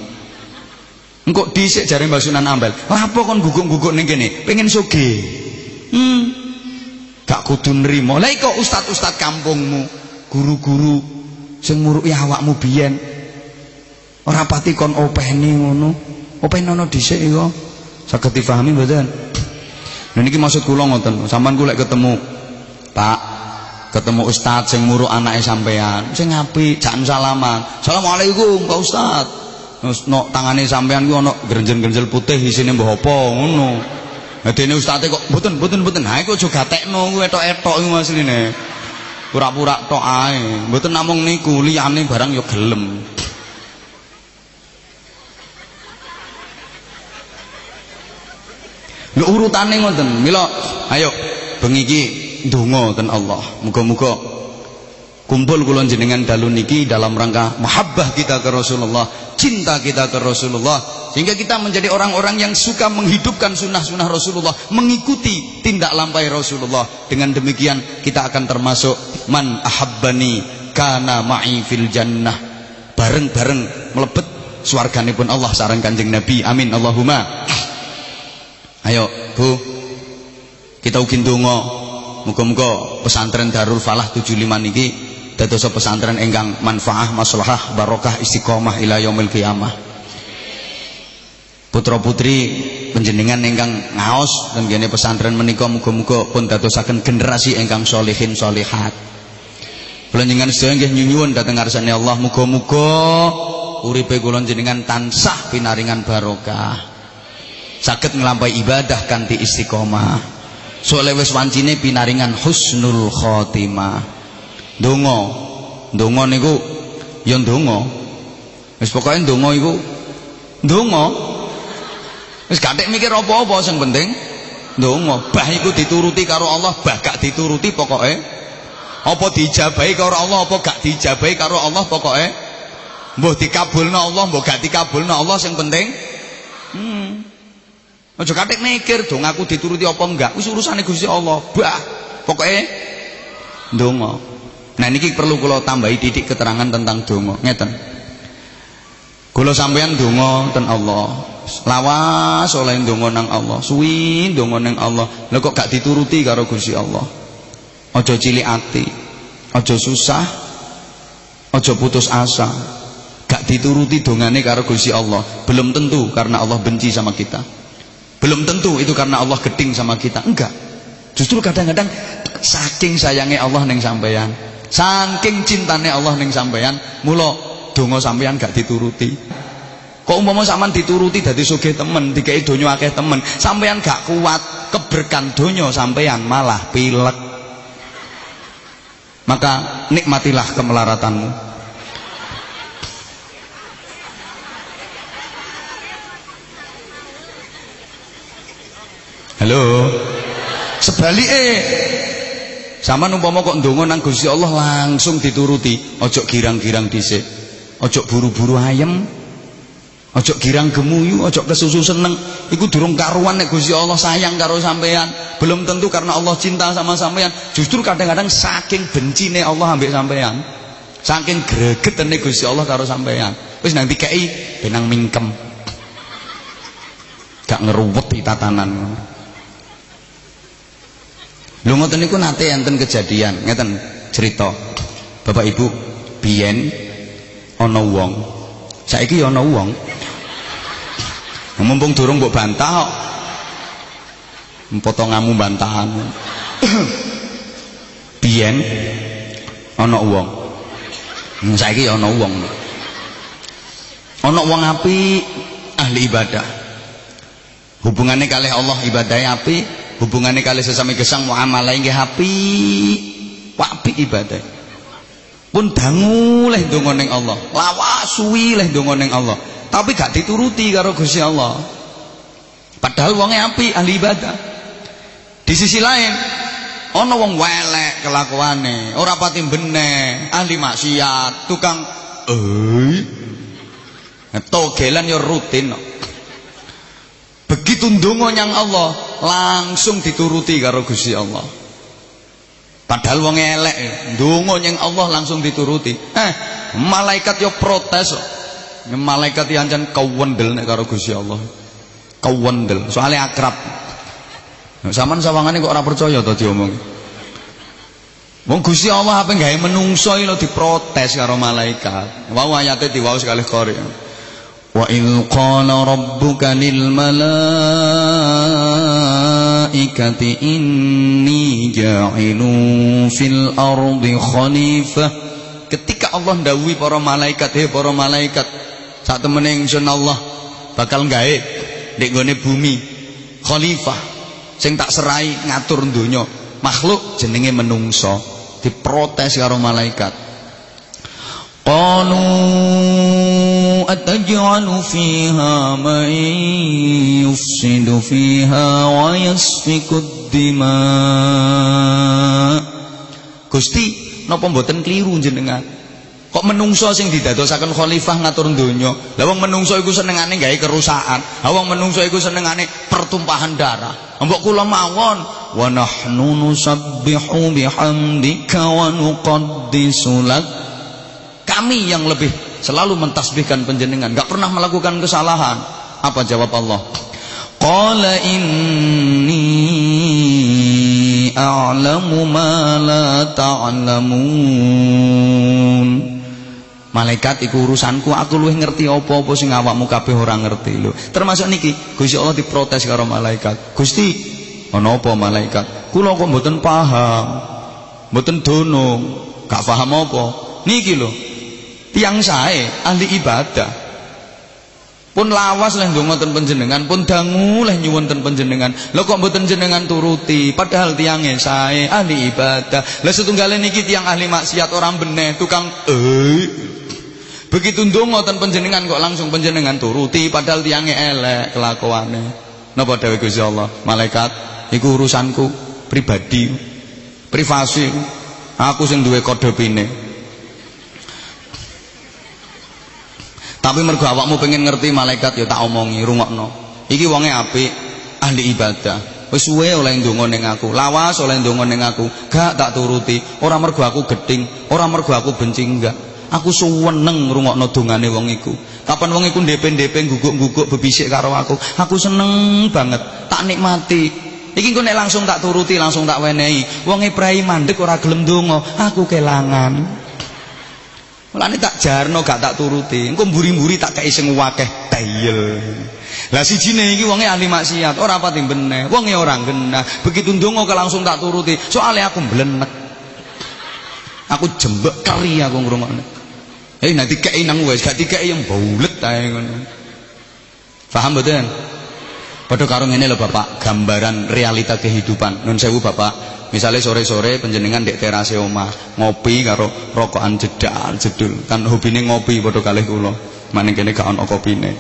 Engkau dhisik jare Mbah Sunan Ampel apa kon guguk-guguk ning kene? Pengen sugih. Hmm gak kudu nrimo. Lha kok ustad-ustad kampungmu. Guru-guru sing muruki awakmu biyen. Ora pati kon openi ngono. Openi ana dhisik iku. Saged difahami mboten? Lha niki maksud kula ngoten. Sampean ku lek ketemu Pak ketemu ustad sing muruh anake sampean sing apik jan salaman Assalamualaikum Pak Ustad terus no tangane sampean ku ana grenjel-grenjel putih isine mbah apa ngono Dene ustate kok mboten mboten mboten. Ha iku aja gatekno kuwi etok-etok iku asline. Pura-pura tok ae. Mboten namung niku, liyane barang ya gelem. Lho urutane ngoten. Mila ayo bengi iki ndonga ten Allah. Muga-muga kumpul kula jenengan dalu niki dalam rangka mahabbah kita ke Rasulullah, cinta kita ke Rasulullah sehingga kita menjadi orang-orang yang suka menghidupkan sunnah-sunnah Rasulullah mengikuti tindak lampai Rasulullah. Dengan demikian kita akan termasuk man ahabbani kana ma'i fil jannah. Bareng-bareng melebet pun Allah sarang kanjeng Nabi. Amin. Allahumma. Ayo Bu. Kita ukin donga muga-muga pesantren Darul Falah 75 niki dados pesantren enggang manfaah maslahah barokah istiqomah ila yaumil qiyamah putra putri penjenengan ingkang ngaos dan gini pesantren menika muga-muga pun dadosaken generasi ingkang solihin solihat Kula jenengan sedaya nggih nyuwun dhateng ngarsane Allah muga-muga uripe kula jenengan tansah pinaringan barokah. Saged nglampahi ibadah kanthi istiqomah. Soale wis wancine pinaringan husnul khotimah. Donga. Donga niku ya donga. Wis pokoke donga iku donga. Wis gak mikir apa-apa sing penting donga. Bah iku dituruti karo Allah, bah gak dituruti pokoke apa dijabahi karo Allah apa gak dijabahi karo Allah pokoke mbuh dikabulno Allah mbuh gak dikabulno Allah sing penting hmm aja katik mikir dong aku dituruti apa enggak? Wis urusane Gusti Allah. Bah pokoke ndonga. Nah niki perlu kula tambahi titik keterangan tentang donga. Ngeten. Kula sampeyan donga ten Allah. Lawas oleh donga nang Allah. Suwi donga nang Allah. Lha kok gak dituruti karo Gusti Allah? Ojo cilik ati, ojo susah, ojo putus asa. Gak dituruti dongane karo Gusti Allah. Belum tentu karena Allah benci sama kita. Belum tentu itu karena Allah geding sama kita. Enggak. Justru kadang-kadang saking sayangnya Allah neng sampeyan, saking cintanya Allah neng sampeyan, mulo dongo sampeyan gak dituruti. Kok umpama sampean dituruti dadi sugih temen, dikai donya akeh temen, sampeyan gak kuat keberkan donya sampeyan malah pilek maka nikmatilah kemelaratanmu halo sebaliknya sama umpama kok ndonga nang Allah langsung dituruti ojo girang-girang dhisik ojo buru-buru ayem Ojo girang gemuyu, ojo kesusu seneng. Iku durung karuan nek Gusti Allah sayang karo sampean. Belum tentu karena Allah cinta sama sampean. Justru kadang-kadang saking bencine Allah ambek sampean. Saking gregetene Gusti Allah karo sampean. Wis nang dikei benang mingkem. Gak ngeruwet tatanan. Lho ngoten niku nate enten kejadian, ngeten cerita. Bapak Ibu, biyen ana wong. Saiki ana wong. Mumpung durung mbok bantah kok. Potonganmu bantahan. *coughs* Biyen ana wong. Saiki ana wong. Ana wong api ahli ibadah. Hubungannya kali Allah ibadahnya api hubungannya kali sesami gesang muamalah nggih api api ibadah. Pun dangu leh donga Allah. Lawas suwi leh donga ning Allah. Tapi gak dituruti karo Gusti Allah. Padahal wonge api ahli ibadah. Di sisi lain ana wong welek kelakuane. Ora pati bener ahli maksiat tukang eh togelan ya rutin begitu ndonga nyang Allah langsung dituruti karo Gusti Allah padahal wong elek ndonga nyang Allah langsung dituruti eh malaikat yo protes malaikat yang jan kawendel nek karo Gusti Allah. Kawendel, soalnya akrab. Nah, saman sawangane kok ora percaya to diomong. Wong Gusti Allah apa gawe menungso lho diprotes karo malaikat. Wau ayate diwaos kalih qori. Qala rabbuka lil malaikati inni ja'ilun fil ardi khalifah. Ketika Allah ndawuhi para malaikat, "Hei para malaikat, saat temene ingsun Allah bakal gawe nek gone bumi khalifah sing tak serai ngatur donya makhluk jenenge menungso diprotes karo malaikat ataj'alu fiha man yufsidu fiha wa yasfiku dima Gusti napa mboten kliru jenengan Kok menungso sing didadosaken khalifah ngatur donya. Lah wong menungso iku senengane gawe kerusakan. Lah wong menungso iku senengane pertumpahan darah. Mbok kula mawon wa nahnu nusabbihu bihamdika wa nuqaddisu lak. Kami yang lebih selalu mentasbihkan panjenengan, enggak pernah melakukan kesalahan. Apa jawab Allah? Qala inni a'lamu ma la ta'lamun. Malaikat iku urusanku, aku luwih ngerti apa-apa sing awakmu kabeh ora ngerti lho. Termasuk niki, Gusti Allah diprotes karo malaikat. Gusti, ana apa malaikat? Kula kok mboten paham. Mboten dono. gak paham apa niki lho tiang sae ahli ibadah. Pun lawas leh ndonga ten panjenengan pun dangu leh nyuwun ten panjenengan. Lho kok mboten jenengan turuti? Padahal tiange sae ahli ibadah. Lah setunggale niki tiang ahli maksiat orang beneh tukang eh begitu ndonga ten panjenengan kok langsung panjenengan turuti padahal tiange elek kelakuane. Napa dawuh Gusti Allah? Malaikat iku urusanku pribadi privasi. Aku sing duwe pine Tapi mergo awakmu pengen ngerti malaikat ya tak omongi rungokno. Iki wonge apik, ahli ibadah. Wis suwe oleh ndonga ning aku, lawas oleh ndonga ning aku, gak tak turuti. Ora mergo aku geding, ora mergo aku benci enggak. Aku suweneng ngrungokno dongane wong iku. Kapan wong iku ndepe-ndepe guguk-guguk bebisik karo aku, aku seneng banget, tak nikmati. Iki engko nek langsung tak turuti, langsung tak wenehi. Wong Ibrahim mandek ora gelem aku kelangan. Mulane tak jarno gak tak turuti. Engko mburi-mburi tak kei sing akeh tayel. Lah sijine iki wonge ahli maksiat, ora pati beneh. Wonge ora genah. Begitu ndonga langsung tak turuti. Soale aku mblenek. Aku jembek keri aku ngrungokne. Eh nanti kei nang wis gak dikei yang baulet ae ngono. Paham mboten? Padha karo ngene lho Bapak, gambaran realita kehidupan. Nun sewu Bapak, Misalnya sore-sore penjenengan dek terase omah ngopi karo rokokan jedal jedul. Kan hobine ngopi padha kalih kula. Maning kene gak ana kopine.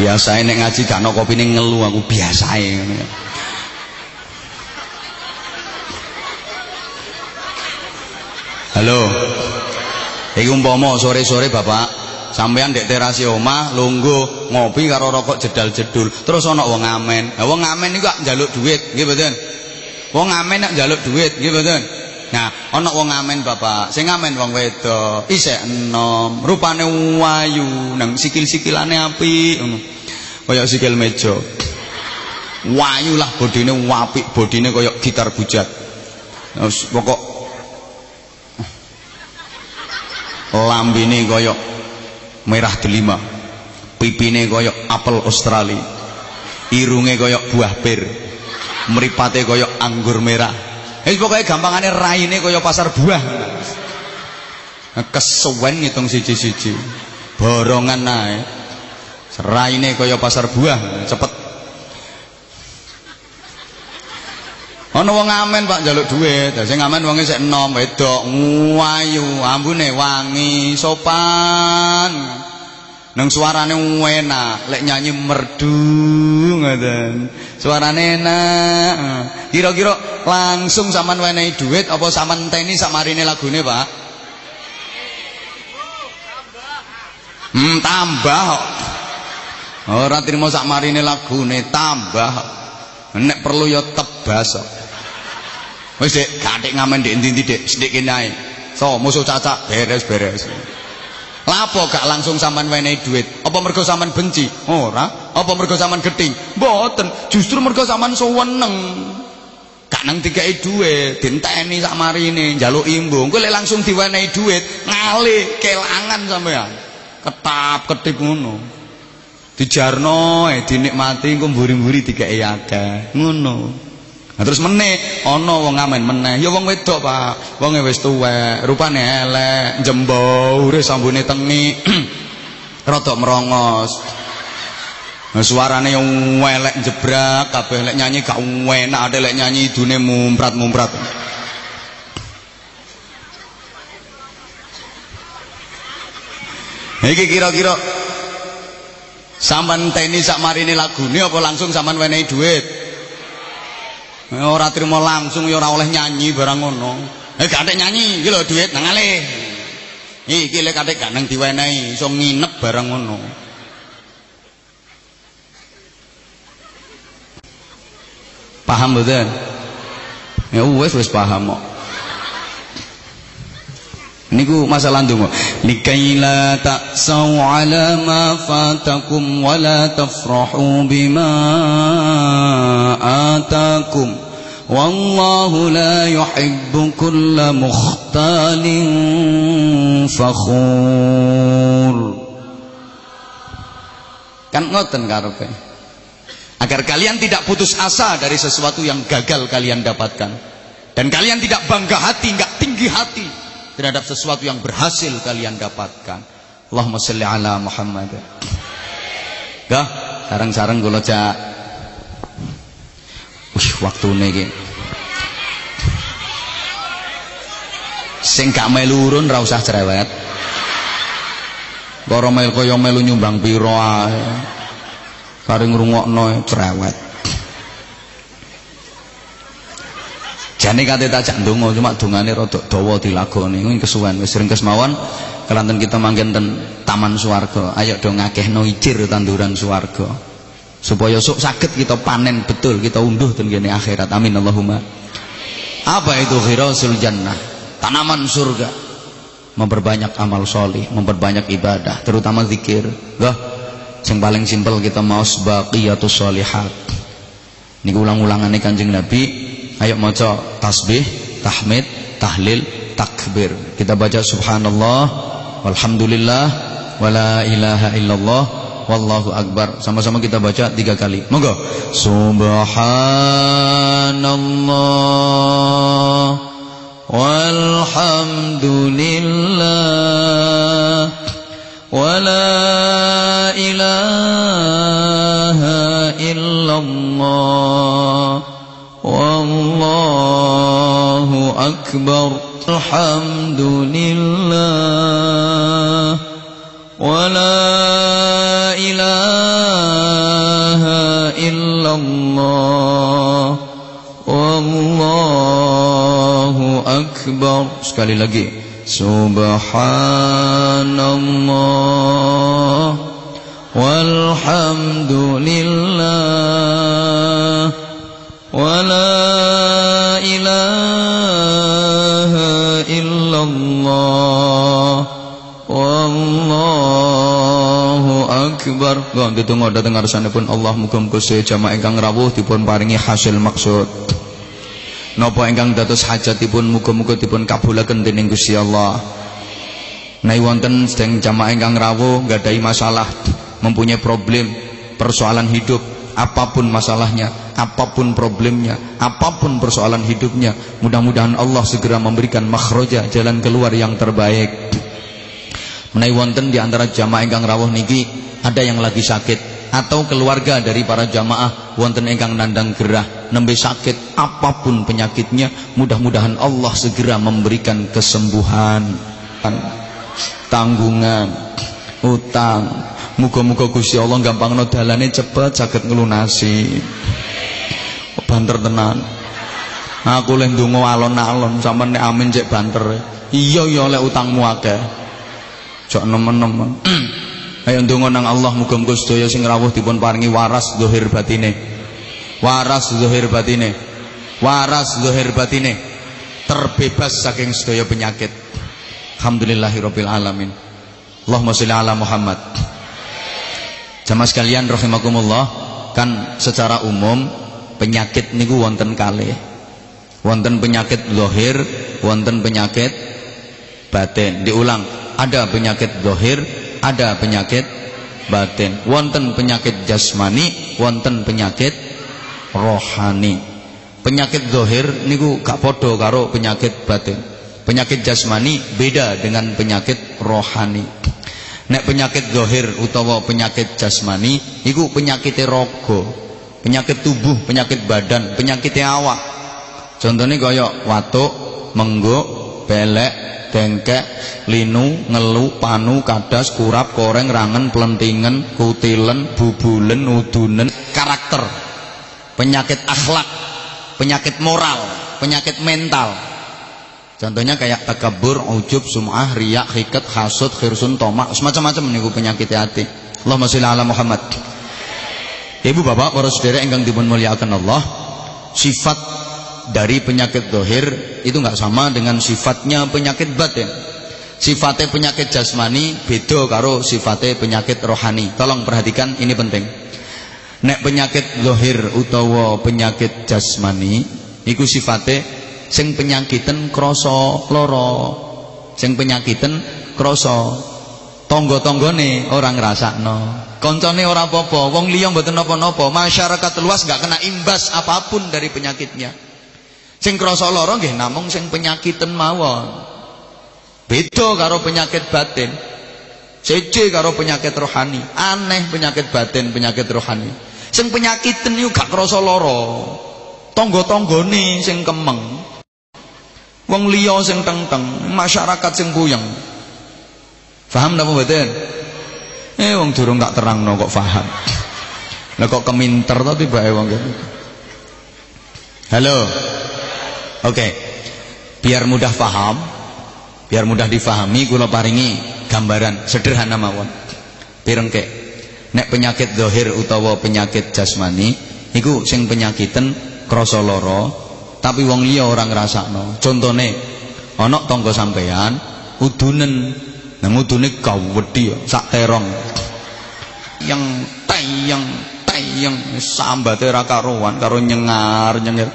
Biasae nek ngaji gak ana kopine ngelu aku biasae ngono ya. Halo. Iki umpama sore-sore Bapak sampean dek terasi omah lungguh ngopi karo rokok jedal jedul terus ana wong ngamen nah wong ngamen duit nggih mboten? Wong ngamen nak njaluk duit nggih mboten? Nah ana wong Bapak. Sing ngamen wong wedok. Isih enom. Rupane wayu nang sikil-sikilane apik ngono. Sikil meja. Wayu lah bodine apik bodine kaya gitar bujat. Pokok. Lambene kaya merah delima. Pipine koyok apel Australia. Irunge koyok buah bir. Meripate koyok anggur merah. Eh pokoknya gampangane raine koyok pasar buah. Kesuwen ngitung siji-siji. Borongan nae raine koyok pasar buah. Cepet ana wong ngamen Pak njaluk dhuwit sing ngamen wonge sik enom wedok ngayu ambune wangi sopan. Nang suarane enak lek nyanyi merdu ngoten. Suarane enak. Kira-kira langsung sampean wenehi dhuwit apa sampean teni sak marine lagune Pak? Hmm tambah ora trimo sak marine lagune tambah nek perlu ya tebas kok Wis Dik, gathik ngamen Dik endi Dik, sithik kene ae. So, musuh cacak beres-beres. Lapo gak langsung sampean wenehi duit? Apa mergo sampean benci? Ora. Apa mergo sampean geting? Mboten, justru mergo sampean suweneng. Gak nang dikeki duit, dinteni sak marine, njaluk imbung. Lek langsung diwenehi duit, ngalih kelangan sampean. Ketap ketip ngono. Dijarno, eh, dinikmati engko mburi-mburi dikeki akeh. Ngono. Nah, terus meneh ana wong ngamen meneh. Ya wong wedok, Pak. Wonge wis tuwek, rupane elek, jembo, sambune tengi. *clears throat* Rada merongos. Nah, suarane yang elek jebrak, kabeh lek nyanyi gak enak, ada lek nyanyi idune mumprat-mumprat. Iki kira-kira sampean teni sak marine lagune apa langsung sampean wenehi dhuwit? Ora trimo langsung ya ora oleh nyanyi barang ngono. Eh gak nyanyi iki lho dhuwit nang alih. Iki lek katik gak nang diwenehi iso nginep barang ngono. Paham mboten? Ya wis wis paham kok. niku masalah ndonga likaila ta'sau ala ma fatakum wa la tafrahu bima atakum wallahu la yuhibbu kulla mukhtalin fakhur kan ngoten karepe agar kalian tidak putus asa dari sesuatu yang gagal kalian dapatkan dan kalian tidak bangga hati, nggak tinggi hati terhadap sesuatu yang berhasil kalian dapatkan. Allahumma salli ala Muhammad. Gah, sarang-sarang kula cak. Wih, waktune iki. Sing gak melu urun ra usah cerewet. Karo mel kaya melu nyumbang pira ae. Kare ngrungokno cerewet. Jane kate tak jak ndonga cuma dongane rada dawa dilagoni. Kuwi kesuwen wis sering kesmawon kelanten kita manggen ten taman swarga. Ayo do ngakehno icir tanduran swarga. Supaya sok sakit kita panen betul, kita unduh ten kene akhirat. Amin Allahumma. Apa itu ghirasul jannah? Tanaman surga. Memperbanyak amal solih, memperbanyak ibadah, terutama zikir. Gah, yang paling simpel kita mau baqiyatus solihat. Ini ulang-ulangannya kanjeng Nabi Ayo maca tasbih, tahmid, tahlil, takbir. Kita baca subhanallah, walhamdulillah, wala ilaha illallah, wallahu akbar. Sama-sama kita baca tiga kali. Monggo. Subhanallah walhamdulillah wala ilaha illallah wallahu akbar. Alhamdulillah ولا إله إلا الله والله أكبر. Sekali lagi. Subhanallah. والحمد لله ولا إله Allahu akbar. Kang ditunggu sana pun Allah muga-muga sedaya jamaah ingkang rawuh dipun paringi hasil maksud. Napa datus hajat dipun muga-muga dipun kabulaken dening Gusti Allah. Nai wonten sedeng jamaah ingkang rawuh gak ada masalah, mempunyai problem, persoalan hidup, apa pun masalahnya, apa pun problemnya, apa pun persoalan hidupnya, mudah-mudahan Allah segera memberikan makhroja jalan keluar yang terbaik. Menai wonten di antara jamaah ingkang rawuh niki ada yang lagi sakit atau keluarga dari para jamaah wonten ingkang nandang gerah nembe sakit apa pun penyakitnya mudah-mudahan Allah segera memberikan kesembuhan tanggungan utang Muga-muga Gusti Allah gampangno dalane cepet saged nglunasi. Banter tenan. Aku leh ndonga alon-alon sampean nek amin cek banter. Iya ya lek utangmu akeh. Jok nemen-nemen. Ayo ndonga nang Allah muga-muga sedaya sing rawuh dipun paringi waras zahir batine. Waras zahir batine. Waras zahir batine. Terbebas saking sedaya penyakit. Alhamdulillahirabbil alamin. Allahumma sholli ala Muhammad. Jamaah sekalian rahimakumullah, kan secara umum penyakit niku wonten kali, Wonten penyakit lohir, wonten penyakit batin. Diulang, ada penyakit lohir, ada penyakit batin. Wonten penyakit jasmani, wonten penyakit rohani. Penyakit lohir niku gak podo karo penyakit batin. Penyakit jasmani beda dengan penyakit rohani. Nek penyakit zahir utawa penyakit jasmani iku penyakit rogo, penyakit tubuh, penyakit badan, penyakit awak. Contohnya kaya watuk, mengguk, belek, dengkek, linu, ngelu, panu, kadas, kurap, koreng, rangen, pelentingan, kutilen, bubulen, udunen, karakter. Penyakit akhlak, penyakit moral, penyakit mental. Contohnya kayak takabur, ujub, sum'ah, riak, hikat, hasud, khirsun, tomak, semacam-macam niku penyakit hati. Allahumma sholli ala Muhammad. Ibu bapak para saudara engkang dipun Allah, sifat dari penyakit dohir itu nggak sama dengan sifatnya penyakit batin. Sifatnya penyakit jasmani beda karo sifatnya penyakit rohani. Tolong perhatikan ini penting. Nek penyakit dohir utawa penyakit jasmani, itu sifatnya sing penyakiten krasa lara sing penyakiten krasa tangga-tanggane ora ngrasakno koncone ora apa-apa wong liya mboten napa-napa masyarakat luas gak kena imbas apa pun dari penyakitnya sing krasa lara nggih namung sing penyakiten mawon beda karo penyakit batin Sece karo penyakit rohani, aneh penyakit batin, penyakit rohani. Sing penyakiten niku gak krasa lara. Tangga-tanggane sing kemeng. Wong liya sing teng-teng, masyarakat sing kuyeng. Paham napa mboten? Eh wong durung tak terangno kok paham. Lah kok keminter to tibake wong kene. Halo. Oke. Okay. Biar mudah paham, biar mudah difahami kula paringi gambaran sederhana mawon. Pirengke nek penyakit dohir utawa penyakit jasmani iku sing penyakiten krasa lara tapi wong liya ora ngrasakno. Contone ana tangga sampean udunen. Nang udune gawedhi sak terong. Yang tayang tayang sambate ra karuan karo nyengar nyengar.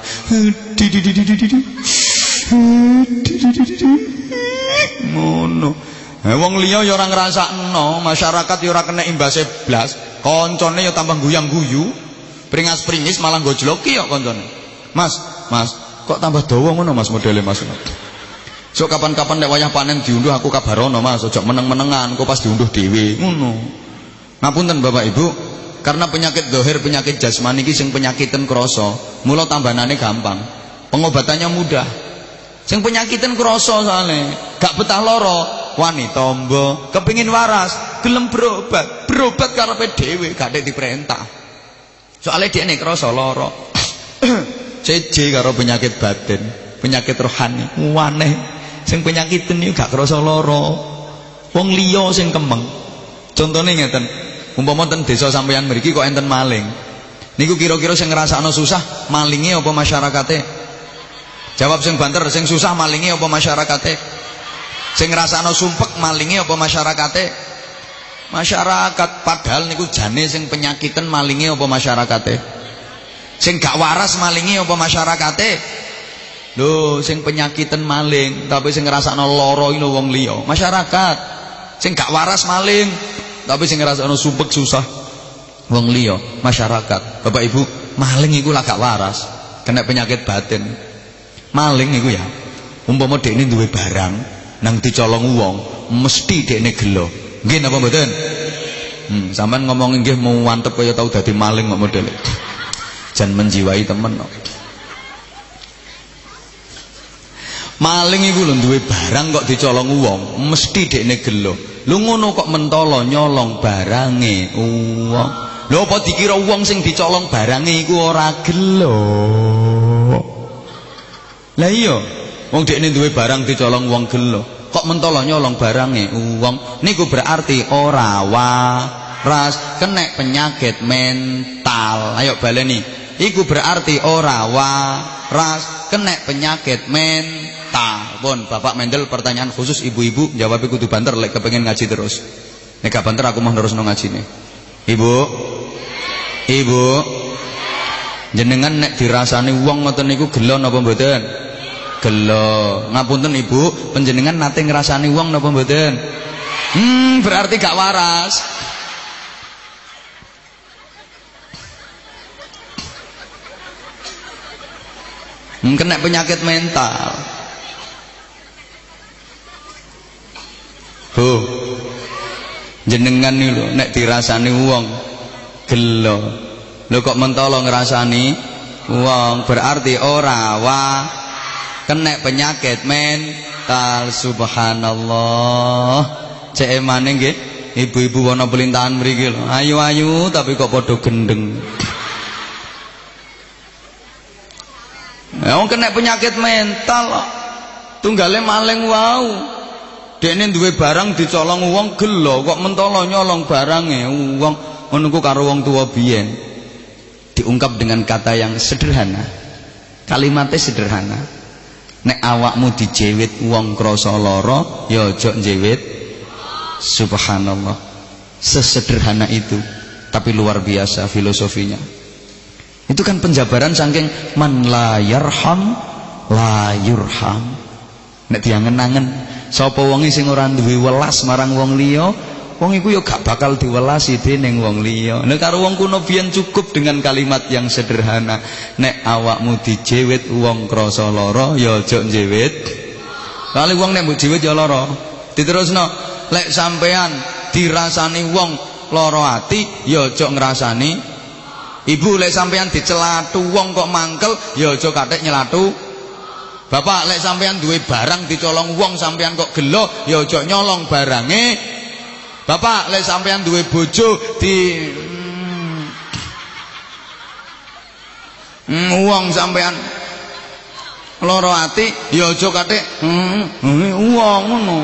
Ngono. Wong liya ya ora ngrasakno, masyarakat ya ora kena imbase blas, koncone ya tambah guyang-guyu, pringas-pringis malah gojloki ya koncone. Mas, Mas, kok tambah dawa ngono Mas modele Mas. So kapan-kapan nek wayah panen diunduh aku kabarono Mas, ojo meneng-menengan, kok pas diunduh dhewe. Ngono. Ngapunten Bapak Ibu, karena penyakit dohir, penyakit jasmani iki sing penyakiten krasa, mula tambanane gampang. Pengobatannya mudah. Sing penyakiten krasa soalnya, gak betah loro, wani tombo kepingin waras gelem berobat berobat karepe dhewe gak ada diperintah. Soalnya dia nih krasa lara. *clears throat* Ceje karo penyakit batin penyakit rohani waneh. Sing penyakit ini gak krasa lara. Wong liya sing kemeng contohnya ngeten umpama ten desa sampeyan mriki kok enten maling niku kira-kira sing ngrasakno susah malinge apa masyarakate jawab sing banter sing susah malinge apa masyarakate Sing ngrasakno sumpek malinge apa masyarakate? Masyarakat padahal niku jane sing penyakiten malinge apa masyarakate? Sing gak waras malinge apa masyarakate? Lho, sing penyakiten maling tapi sing ngrasakno lara iki wong liya, masyarakat. Sing gak waras maling tapi sing ngrasakno sumpek susah. Wong liya, masyarakat. Bapak Ibu, maling iku lah gak waras, kena penyakit batin. Maling iku ya, umpama dekne duwe barang, nang dicolong wong mesti dekne gelo. Nggih napa mboten? Hmm sampean ngomong nggih mau mantep kaya tau dadi maling kok modele jan menjiwai temen kok. Maling iku lho duwe barang kok dicolong wong mesti dekne gelo lu ngono kok mentolo nyolong barange wong lho apa dikira wong sing dicolong barange iku ora gelo lah iya Wong dekne duwe barang dicolong wong gelo. Kok mentolo nyolong barange wong niku berarti ora waras, kena penyakit mental. Ayo baleni. Iku berarti ora waras, kena penyakit mental. Pun Bapak Mendel pertanyaan khusus ibu-ibu jawab kudu banter lek kepengen ngaji terus. Nek banter aku mau nerusno ngajine. Ibu. Ibu. Jenengan nek dirasani wong ngoten niku gelo napa mboten? gelo ngapunten ibu penjenengan nate ngerasani uang napa mboten hmm berarti gak waras kena penyakit mental bu jenengan lo nek dirasani uang gelo lo kok mentolo ngerasani uang berarti ora wa kena penyakit mental subhanallah cek emane nggih ibu-ibu wana pelintahan mriki lho ayu-ayu tapi kok padha gendeng Ya kena penyakit mental kok. Tunggale maling wau. Dekne duwe barang dicolong wong gelo kok mentolo nyolong barange? Wong ku karo wong tuwa biyen. Diungkap dengan kata yang sederhana. Kalimatnya sederhana. Nek awakmu dijewit wong krasa lara ya aja njewit. Subhanallah. Sesederhana itu tapi luar biasa filosofinya. Itu kan penjabaran saking man la yarham la yurham. Nek diangen-angen sapa wonge sing ora duwe welas marang wong liya wong iku ya gak bakal diwelasi dening wong liya. Nek karo wong kuno biyen cukup dengan kalimat yang sederhana nek awakmu dijewit wong krasa lara ya aja njewit kali wong nek mbok jewit ya lara. Diterusno lek sampean dirasani wong lara ati ya aja ngrasani. Ibu lek sampean dicelatu wong kok mangkel ya aja kathek nyelatu Bapak lek sampean duwe barang dicolong wong sampean kok gelo ya aja nyolong barange. Bapak lek sampean duwe bojo di hmm, wong sampean loro ati ya aja kathik hmm, wong ngono.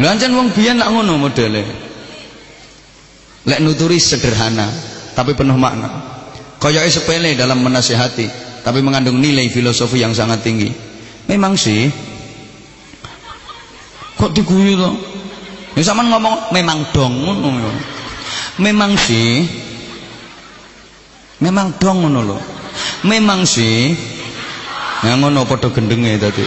Lha wong biyen nak ngono modele. Lek nuturi sederhana tapi penuh makna. Kayaknya sepele dalam menasihati, tapi mengandung nilai filosofi yang sangat tinggi. Memang sih, kok diguyu loh? Ya sama ngomong memang dong ngono Memang sih, memang dong ngono loh. Memang sih, yang ngono padha gendenge tadi.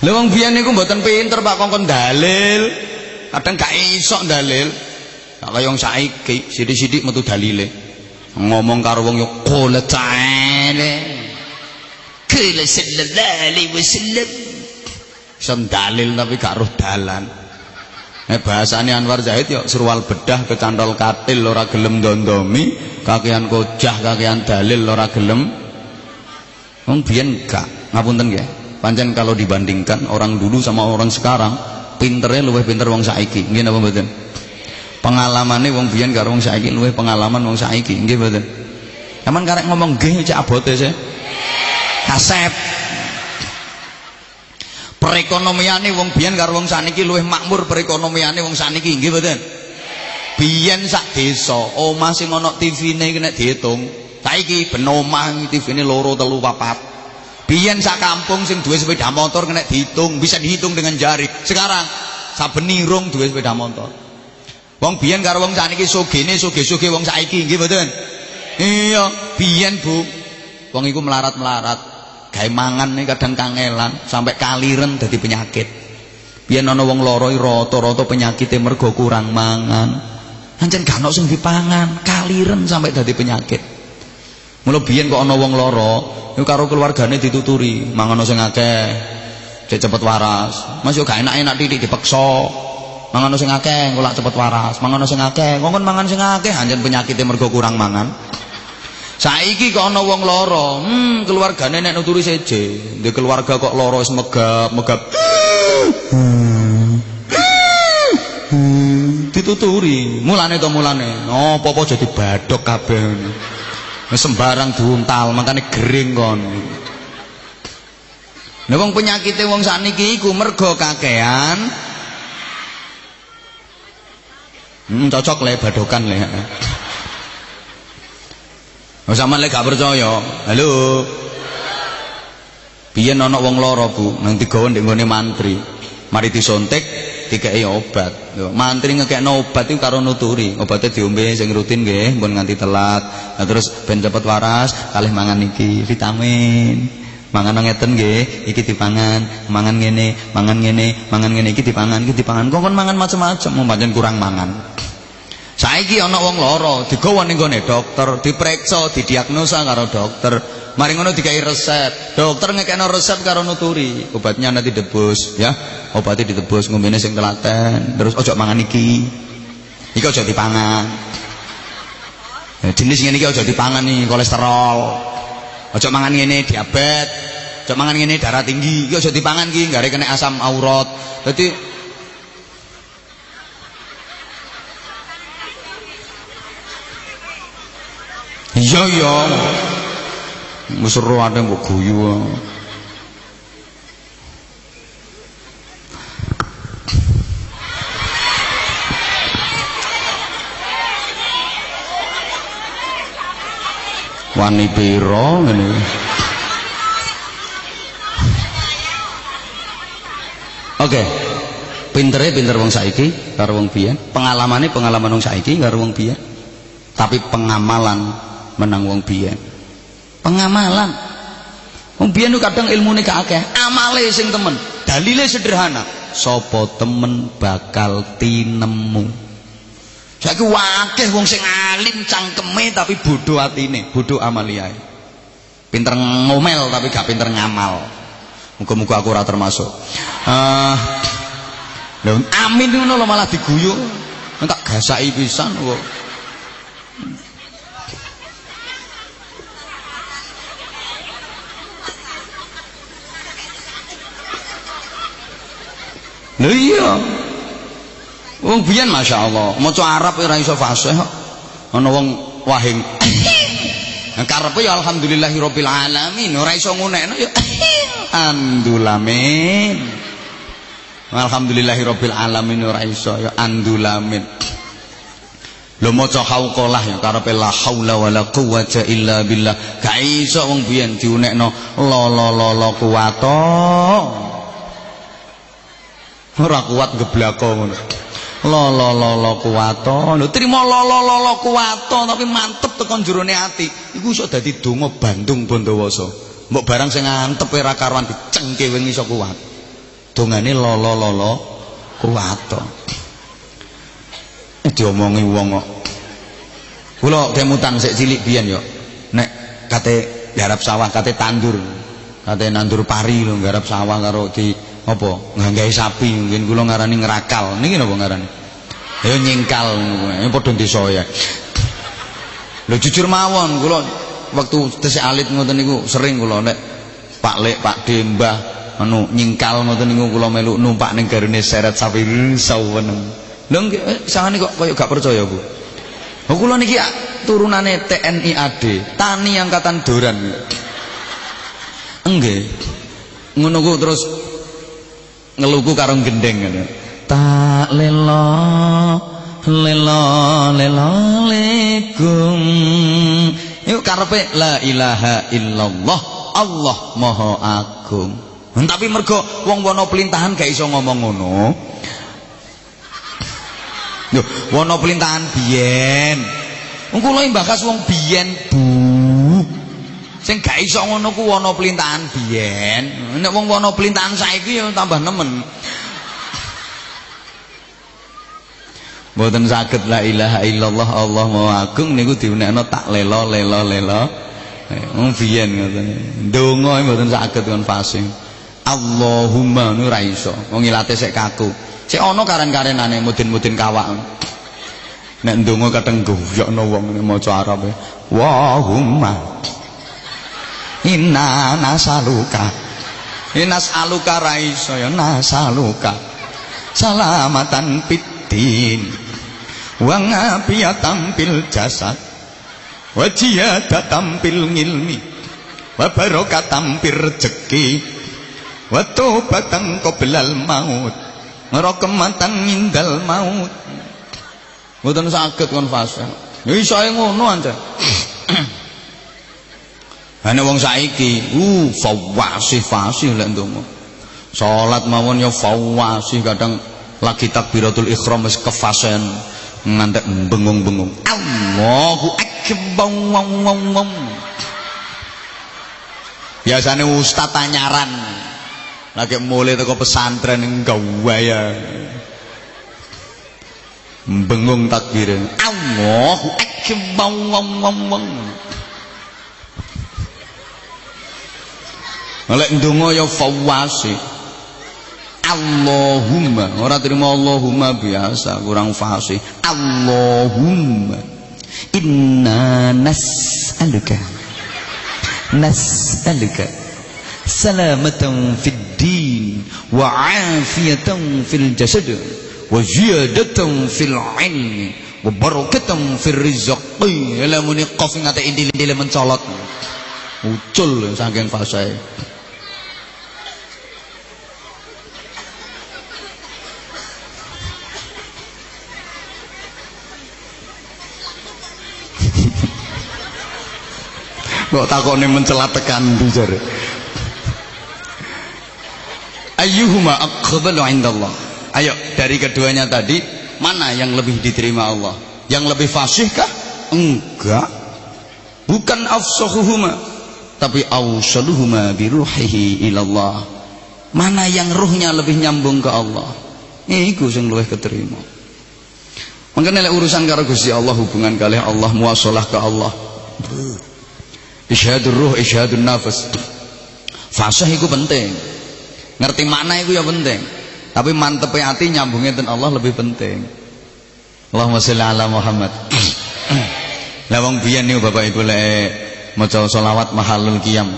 Lha wong biyen niku mboten pinter Pak kongkon dalil. Kadang gak isok dalil. Gak kaya saiki, sithik-sithik metu dalile. Ngomong karo wong yo qala ta'ala. Qala sallallahu alaihi wasallam. Sem dalil tapi gak roh dalan. Eh bahasane Anwar Zahid yo surwal bedah kecantol katil ora gelem dondomi, kakean kojah kakean dalil ora gelem. Wong biyen gak, ngapunten nggih. Pancen kalau dibandingkan orang dulu sama orang sekarang, pinternya luwih pinter wong saiki. Nggih napa mboten? Pengalamane wong biyen karo wong saiki luwih pengalaman wong saiki. Nggih mboten? Aman karek ngomong nggih cek abote sih. Kasep. Perekonomiane wong biyen karo wong saniki luwih makmur perekonomiane wong saniki nggih mboten? Biyen sak desa omah sing ana TV-ne iki nek diitung. Saiki ben omah TV-ne loro telu papat. Biyen sak kampung sing duwe sepeda motor kena dihitung bisa dihitung dengan jari. Sekarang saben nirung duwe sepeda motor Wong biyen karo wong sakniki sugene suge-suge wong saiki nggih mboten? Iya, biyen Bu. Wong iku melarat-melarat, gawe mangan nih kadang kangelan sampai kaliren dadi penyakit. Biyen ana wong lara rata-rata penyakite mergo kurang mangan. Ancen gak ono sing dipangan, kaliren sampai dadi penyakit. Mula biyen kok ana wong lara, iku karo keluargane dituturi, mangan sing akeh. Cepet waras. Mas yo gak enak-enak titik dipeksa mangan sing akeh lak cepet waras. Mangan sing akeh ngongkon mangan sing akeh anjen penyakite mergo kurang mangan. Saiki kok ana wong lara hmm keluargane nek nuturi seje. Ndek keluarga kok lara wis megap megap. Dituturi mulane to mulane? Oh apa jadi badok kabeh sembarang diuntal makane gering kon. Nek wong penyakite wong sakniki iku mergo kakean Hmm, cocok le badokan le. Oh sampean lek gak percaya. Halo. Biyen ana wong lara, Bu, nang digawa ndek nggone mantri. Mari disontek dikeki obat. Lho, mantri ngekekno obat iku karo nuturi. Obatnya diombe sing rutin nggih, mbon nganti telat. Nah, terus ben cepet waras, kalih mangan iki vitamin. mangan ngeten nggih iki dipangan mangan ngene mangan ngene mangan ngene iki dipangan iki dipangan kok kon mangan macam-macam pancen kurang mangan saiki ana wong lara digawa ning gone dokter diperiksa didiagnosa karo dokter. Mari ngono dikai resep. Dokter ngekekno resep karo nuturi. Obatnya nanti debus ya. Obatnya ditebus ngombene sing telaten. Terus ojo mangan iki. Iki ojo dipangan. Jenis ngene iki ojo dipangan nih kolesterol. Ojo mangan ngene diabetes. Ojo mangan ngene darah tinggi. Iki aja dipangan iki, gare kena asam aurat. Dadi Iya iya. Wis ro ate guyu. wani pira ngene Oke. Pintere pinter wong saiki karo wong biyen. Pengalamane pengalaman wong saiki karo wong biyen. Tapi pengamalan menang wong biyen. Pengamalan. Wong biyen kadang ilmune gak akeh, amale sing temen. Dalile sederhana. Sapa temen bakal tinemu. Saiki wakeh wong sing alim cangkeme tapi bodoh atine, bodoh amaliae. Pinter ngomel tapi gak pinter ngamal. Muga-muga aku ora termasuk. Uh, amin ngono malah diguyu. Tak gasaki pisan kok. Lho iya. Wong biyen masyaallah, maca Arab ora iso fasih kok. Ana wong wahing. Karepe ya alhamdulillahirabbil alamin, ora iso ngunekno ya andulamin. Alhamdulillahirabbil alamin ora iso ya andulamin. Lho maca hauqalah ya karepe la haula wala quwata illa billah. Gak iso wong biyen diunekno la la la la kuwato. Ora kuat geblako ngono. Lo lo lo lo kuwato. Lho trimo lo lo lo lo kuwato tapi mantep tekan jerone ati. Iku iso dadi donga Bandung Bondowoso. Mbok barang sing antep ora karuan dicengke wengi iso kuat dongane lo lo lo lo kuwato. Eh, diomongi wong kok. Kula kemutan sik cilik biyen yo. Nek kate garap sawah kate tandur. Kate nandur pari lho garap sawah karo di apa? Nganggai sapi mungkin kula ngarani ngerakal. Niki napa ngarani? Ya nyingkal ya padha desa ya. Lho jujur mawon kula waktu tesih alit ngoten niku sering kula nek Pak Lek Pak Dembah anu nyingkal ngoten niku kula melu numpak ning garune seret sapi. Saweneng lho nggih sangane kok koyo gak percaya Bu Oh kula niki turunane TNI AD Tani Angkatan Doran. Enggak ngono ku terus ngeluku karo gendeng ngene. Tak lelo lelo lelo lekum. Yuk karepe la ilaha illallah Allah Maha Agung. Tapi mergo wong wono pelintahan gak iso ngomong ngono. Yo, wono pelintahan biyen. Wong kula mbahas wong biyen, Bu. Sing gak iso ngono ku wana pelintahan biyen. Nek wong wana pelintahan saiki ya tambah nemen. Mboten saged la ilaha illallah Allah maha agung niku diunekno tak lelo lelo lelo. Wong biyen ngoten. Ndonga mboten saged kon fasih. Allahumma nu ra iso. Wong ilate sik kaku. Sik ana karen-karenane mudin-mudin kawak. Nek ndonga kadang guyokno wong maca Arab. Wahumma Inna nasaluka. Inas aluka raiso ya nasaluka. Salamatan pitin Wa ngabiyatan pil jasad. Wa jiyadatan pil ngilmi. Wa barokatan pil rezeki Wa tobatan qoblal maut. Ngerokematan indal maut. Mboten saged kon fase. Ya iso ngono aja. Ana wong saiki, uh fawasih fasih lek ndonga. Salat mawon ya fawasih kadang lagi takbiratul ihram wis kefasen ngantek bengung-bengung. Allahu akbar. Biasane ustaz tanyaran. Lagi mulai teko pesantren gawaya. Bengung takbir. Allahu akbar. Lek ndonga ya fawasi. Allahumma, ora terima Allahumma biasa, kurang fasih. Allahumma. Inna nas'aluka. Nas'aluka. Salamatan fid din wa afiyatan fil jasad wa ziyadatan fil ilmi wa barakatan fil rizqi lamuni qaf ngate indil-indil mencolot. Ucul saking fasih Kok takone mencela tekan ndi jare. Ayyuhuma aqbalu indallah. Ayo dari keduanya tadi mana yang lebih diterima Allah? Yang lebih fasih kah? Enggak. Bukan afsahuhuma, tapi ausaluhuma biruhihi ilallah mana yang ruhnya lebih nyambung ke Allah iku sing luwih keterima makanya urusan karo Gusti Allah hubungan kali Allah muasalah ke Allah isyahadur ruh isyahadur nafas. Fasih itu penting. Ngerti makna itu ya penting. Tapi mantepe hati nyambungnya dengan Allah lebih penting. Allahumma sholli ala Muhammad. *clears throat* Lah wong biyen Bapak Ibu lek maca selawat mahalul qiyam.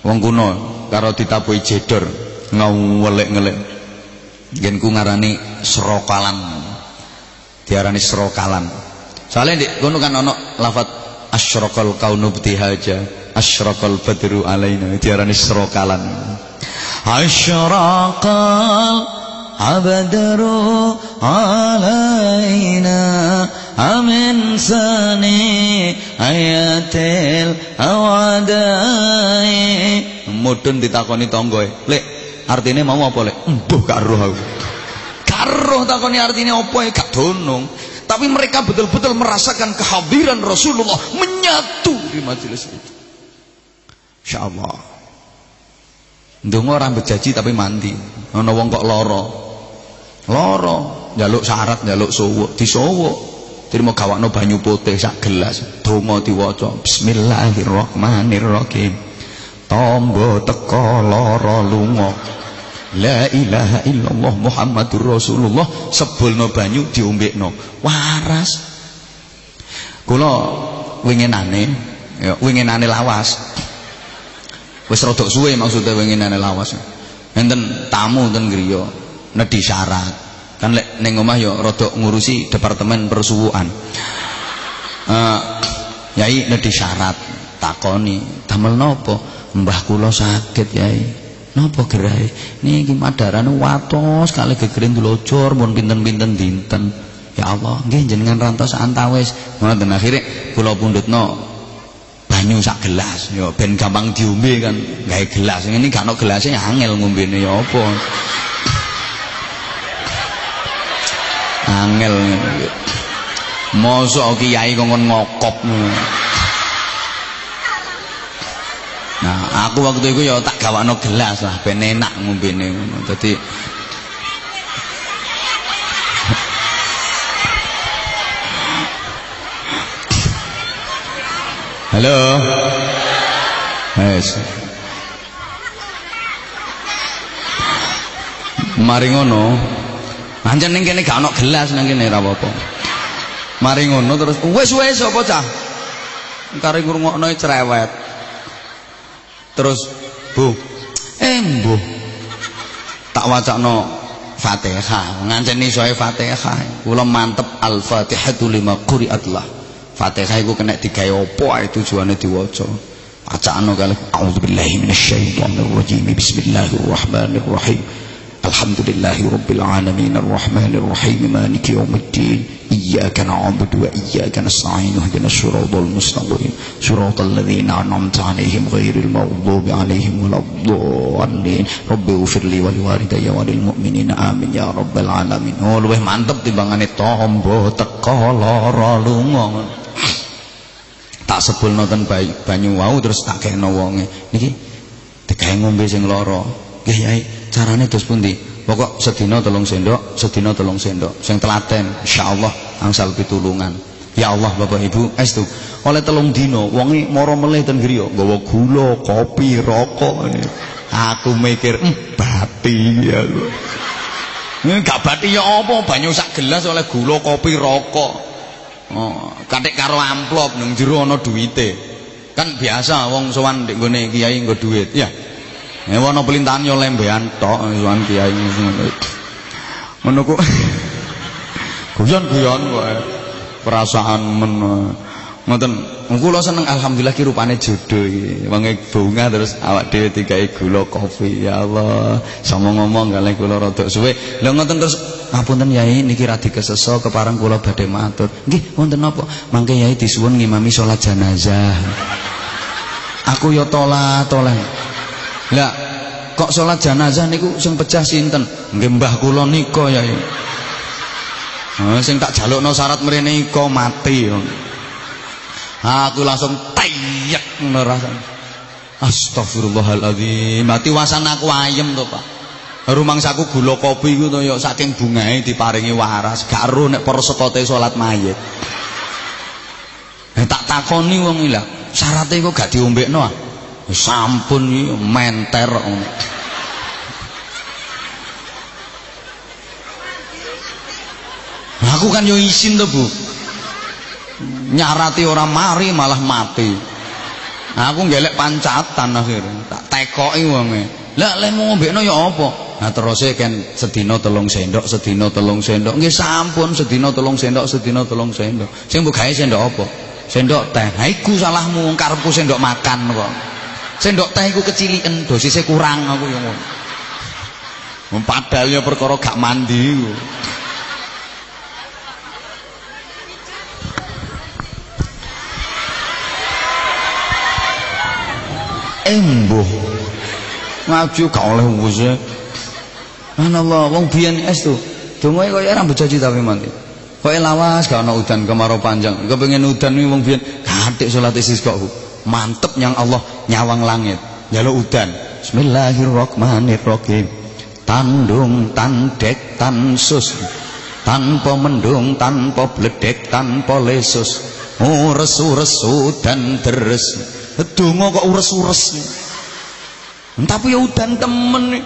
Wong kuno karo ditabuhi jedor ngawelek-ngelek. Ngen ku ngarani serokalan diarani serokalan soalnya di kono kan ono lafat asyraqal kaunu btihaja asyraqal badru alaina diarani serokalan asyraqal abadru alaina amin sani ayatil awadai. Mudun ditakoni tonggoe lek artinya mau apa lek? Embuh gak roh aku. Gak roh takoni artinya apa ya gak donong tapi mereka betul-betul merasakan kehadiran Rasulullah menyatu di majelis itu. Insyaallah. Ndonga orang berjanji tapi mandi. Ana wong kok lara. Lara njaluk syarat njaluk suwuk. Disuwuk terima gawakno banyu putih sak gelas. Donga diwaca bismillahirrahmanirrahim. Tombo teko lara lunga la ilaha illallah muhammadur rasulullah. Sebulno banyu diombekno. Waras. Kula winginane ya winginane lawas. Wis rada suwe maksudnya winginane lawas. Enten tamu ten griya nedhi syarat. Kan lek ning omah ya rada ngurusi departemen persuwuan. Uh, yai nedhi syarat takoni damel napa mbah kula sakit yai napa gerahe niki madarane watos kali gegeren dulojor mun pinten-pinten dinten. Ya Allah nggih jenengan rantos antawis ngoten akhire kula pundhutno banyu sak gelas. Ya ben gampang diombe kan gawe gelas. Ini gak ono gelasnya angel ngombene ya apa? Angel. Mosok kiai kongkon ngokop nah aku waktu itu ya tak gawakno gelas lah ben enak ngombene ngono dadi Halo. Wes. Mari ngono, Pancen ning kene gak ono gelas nang kene ora apa-apa. Mari ngono terus wis wis apa cah? Kare ngrungokno cerewet. Terus, Bu. Eh, Bu. Tak wacakno Fatihah. Ngancen isoe Fatihah. Kula mantep Al-Fatihatu lima quri'at lah. Fatihah iku kena digawe apa ae tujuane diwaca. Wacakno kalih A'udzubillahi minasyaitonir rajim. Bismillahirrahmanirrahim. الحمد لله رب العالمين الرحمن الرحيم مالك يوم الدين إياك نعبد وإياك نستعين اهدنا الصراط المستقيم صراط الذين أنعمت عليهم غير المغضوب عليهم ولا الضالين رب اغفر لي ولوالدي وللمؤمنين آمين يا رب العالمين oh luwih mantep timbangane tombo teka lara lunga tak sebul nonton banyu wau terus tak kena wonge niki digawe ngombe sing lara nggih yai Carane dos pundi? Pokok sedina tolong sendok sedina tolong sendok. Sing telaten insyaallah angsal pitulungan. Ya Allah Bapak Ibu estu. Oleh telung dino wonge mara melih ten griya. Nggawa gula kopi rokok aku mikir hm, bati ya ini gak bati ya apa? Banyu sak gelas oleh gula kopi rokok. Oh, katik karo amplop nang jero ana duwite. Kan biasa wong sowan ndek nggone kiai nggo duit. Ya Ya ana pelintahan yo lembean tok sowan kiai ngono. Guyon-guyon kok perasaan men ngoten. Kula seneng alhamdulillah ki rupane jodoh iki. Wonge bunga terus awak dhewe digawe gula kopi. Ya Allah, sama ngomong kali kula rada suwe. Lha ngoten terus ngapunten Yai niki radi keseso keparang kula badhe matur. Nggih, wonten napa? Mangke Yai disuwun ngimami salat jenazah. Aku yo tolah-tolah. Lah kok sholat jenazah niku sing pecah sinten? Nggih mbah kula nika ya. Oh, sing tak jalukno syarat mrene iko mati. Aku langsung tayek ngono rasane. Astagfirullahaladzim. Mati wasan aku ayem to, Pak. Rumangsaku gula kopi iku to ya saking bungae diparingi waras. Gak ero nek para sekote salat mayit. Eh, tak takoni wong iki lah, syaraté kok gak diombekno ah. Sampun iki menter. Aku kan yo isin to, Bu. Nyarati orang mari malah mati. Aku ngelek pancatan akhirnya. Tak tekoki wonge. Lah lek mau ngombekno ya apa? Nah terus kan sedina telung sendok sedina telung sendok. Nggih sampun sedina telung sendok sedina telung sendok. Sing mbok gawe sendok apa? Sendok teh. Ha iku salahmu karepku sendok makan kok sendok teh iku keciliken dosisnya kurang aku yo ngono. Padahal ya perkara gak mandi embuh. Ngaji gak oleh wuse Allah wong biyen es tuh. Dongoe kaya ora bejaji tapi mati kaya lawas gak ana udan kemarau panjang. Kepengin udan wong biyen katik salat istisqaku mantep yang Allah nyawang langit njaluk udan Bismillahirrahmanirrahim tandung tandek tansus tanpa mendung tanpa bledek tanpa lesus ures ures udan deres Donga kok ures-ures. Tapi ya udan temen.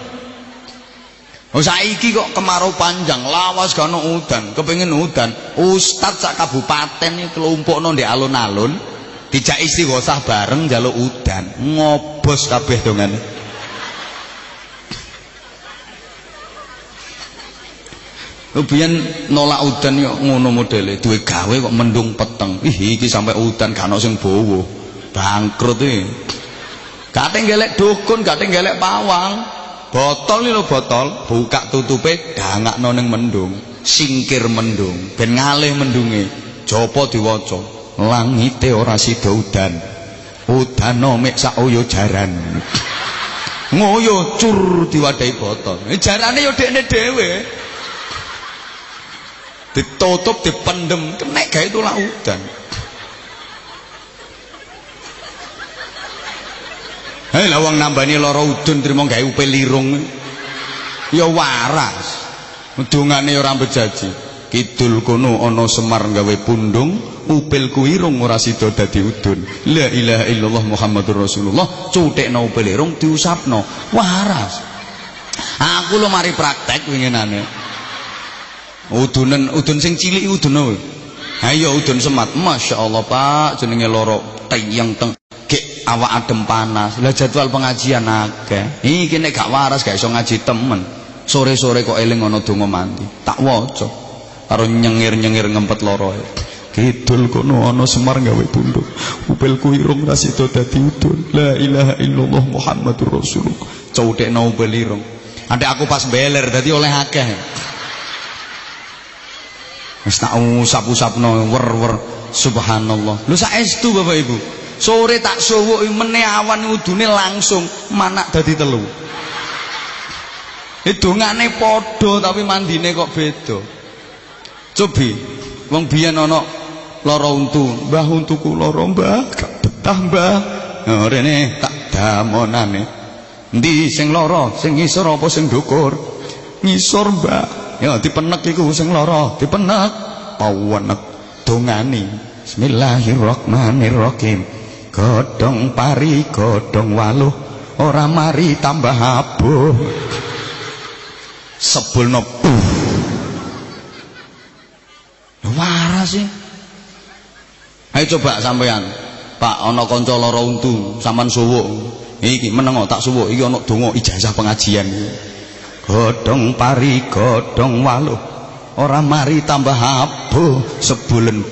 Oh saiki kok kemarau panjang, lawas gak ono udan, kepengin udan. Ustad sak kabupaten iki kelompokno ndek alun-alun, dijak istighosah bareng njaluk udan, ngobos kabeh dongane. Kebiyen nolak udan yo ngono modele, duwe gawe kok mendung peteng. Ih iki sampai udan gak ono sing bowo. Bangkrut iki gak gelek dukun gak gelek pawang. Botol ini lo botol. Buka tutupe dangakno ning mendung. Singkir mendung. Ben ngalih mendunge. Jopo diwaca langite ora sida udan udan mek sak oyo jaran ngoyo cur diwadahi botol jarane yo dekne dhewe ditutup dipendem kenek gawe tulak udan Hei lawang nambani lara udun trimo gawe upil lirung. Ya waras. Dungane ora bejaji. Kidul kono ana Semar gawe pundung, upil ku irung ora sida dadi udun. La ilaha illallah Muhammadur Rasulullah. Cuthekno upil irung diusapno. Waras. Aku lo mari praktek winginane. Udunen udun sing cilik udun apa? Ayo udun semat. Masya Allah Pak jenenge loro tayang teng awak adem panas lah jadwal pengajian akeh iki nek gak waras gak iso ngaji temen sore-sore kok eling ana donga mandi tak waca karo nyengir-nyengir ngempet loro. Kidul kono ana semar gawe punduk upilku irung rasida dadi udun la ilaha illallah muhammadur rasulullah. Cowdekno upil irung ade aku pas beler dadi oleh akeh. Wis tak usap-usapno wer-wer. Subhanallah. Lho saestu Bapak Ibu? Sore tak suwuk meneh awan udune langsung manak dadi telu. Hidungane padha tapi mandine kok beda. Cobi, wong biyen ana lara untu, Mbah untuku lara, Mbah, gak betah, Mbah. Nah, rene tak damonane. Endi sing lara, sing ngisor apa sing ndukur? Ngisor, Mbah. Ya dipenek iku sing lara, dipenek. Pawenek dongane. Bismillahirrahmanirrahim godhong pari godhong waluh ora mari tambah abuh sebulno waras sih ayo coba sampean Pak ana kanca lara untu sampean suwuk. Iki meneng tak suwuk iki ana donga ijazah pengajian. Godhong pari godhong waluh. Ora mari tambah abuh sebulen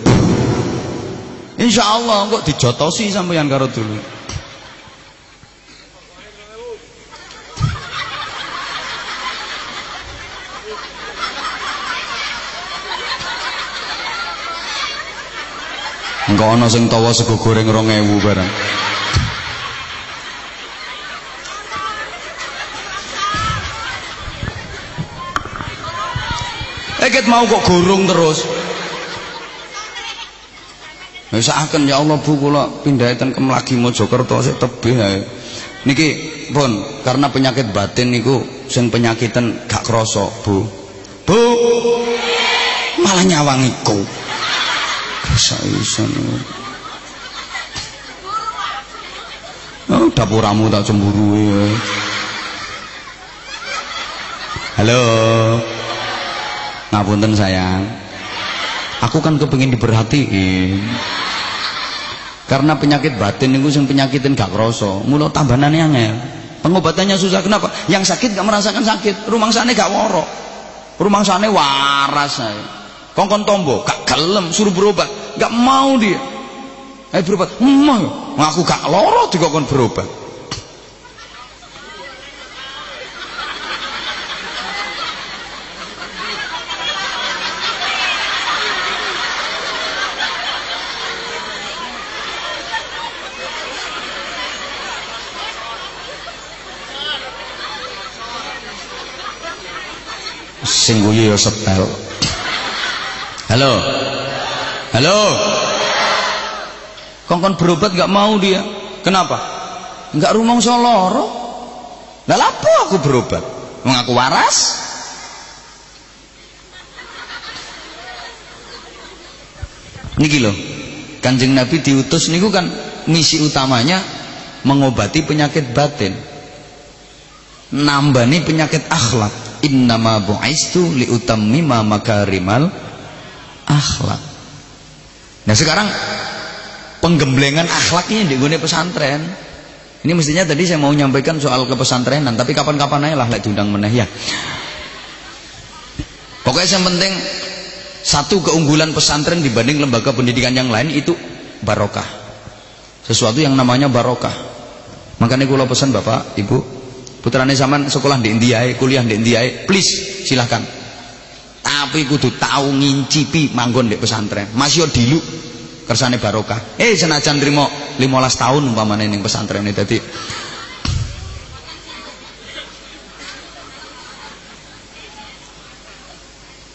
Insya Allah kok dijotosi sampeyan karo dulu. Engko ana sing tawa sego goreng 2000 barang. Eket mau kok gorong terus. Usahaken ya Allah Bu kula pindah ten ke Mlagi Mojokerto sik tebih ae. niki pun karena penyakit batin niku sing penyakitan gak krasa Bu Bu malah nyawangiku Saisan Oh, dapuramu tak cemburu ya. Halo. Ngapunten sayang. Aku kan kepingin diperhatiin. Karena penyakit batin itu sing penyakitin gak kroso. Mula tambanane angel. Pengobatannya susah. Kenapa? Yang sakit gak merasakan sakit. Rumah sana gak woro. Rumah sana waras saya. Tombo, gak gelem, suruh berobat, gak mau dia. Ayo berobat, mau. Ngaku gak loro dikokon berobat. sing guyu ya setel. Halo. Halo. Kongkon berobat gak mau dia. Kenapa? Enggak rumong soloro. Lah lapo aku berobat? Mengaku waras? Niki loh. Kanjeng Nabi diutus niku kan misi utamanya mengobati penyakit batin. Nambani penyakit akhlak. Innama bu'aistu liutammima makarimal akhlak. Nah sekarang penggemblengan akhlaknya di gune pesantren. Ini mestinya tadi saya mau nyampaikan soal kepesantrenan, tapi kapan-kapan aja lah lek diundang meneh ya. Pokoknya yang penting satu keunggulan pesantren dibanding lembaga pendidikan yang lain itu barokah. Sesuatu yang namanya barokah. Makanya gue pesan Bapak, Ibu, putrane zaman sekolah di India, kuliah di India, please silahkan. Tapi kudu tahu ngincipi manggon di pesantren. Masih dilu kersane barokah. Eh senajan trimo 15 tahun umpamane ning pesantren ini dadi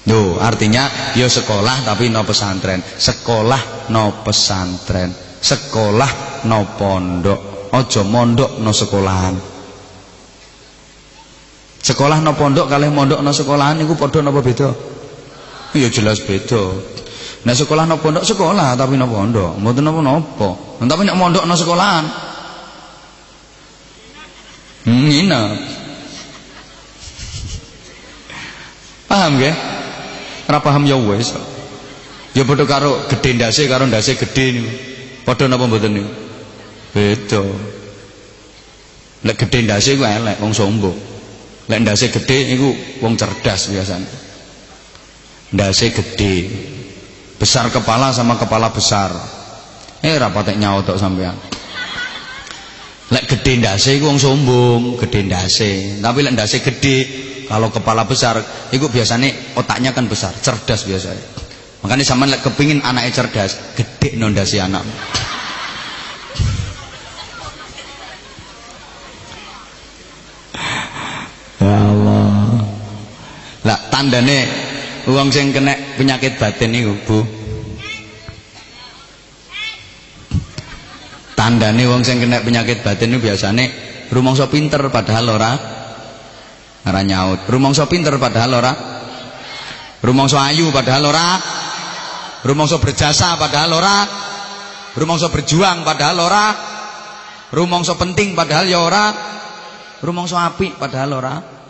Yo, artinya yo sekolah tapi no pesantren. Sekolah no pesantren. Sekolah no pondok. Ojo mondok no sekolahan. Sekolah no pondok kalih mondok no sekolahan niku padha napa beda? Ya jelas beda. Nek sekolah no pondok sekolah tapi no pondok, mboten napa-napa. Tapi nek mondok no sekolahan. Nginep. Paham nggih? Ora paham ya wis. Ya padha karo gedhe ndase karo ndase gedhe niku. Padha napa mboten niku? Beda. Lek gedhe ndase ku elek wong sombong. Lek ndase gedhe iku wong cerdas biasanya. Ndase gedhe besar kepala sama kepala besar. Eh rapatek nyawa tok sampean lek gede ndase iku wong sombong gede ndase. Tapi lek ndase gede kalau kepala besar itu biasanya otaknya kan besar cerdas biasanya makanya sama lek kepingin anaknya cerdas gede nondasi anak tandane Uang sing kena penyakit batin niku, Bu. Tandane wong sing kena penyakit batin niku biasane rumangsa pinter padahal ora ora nyaut. Rumangsa pinter padahal ora rumangsa ayu padahal ora rumangsa berjasa padahal ora rumangsa berjuang padahal ora rumangsa penting padahal ya ora rumangsa apik padahal ora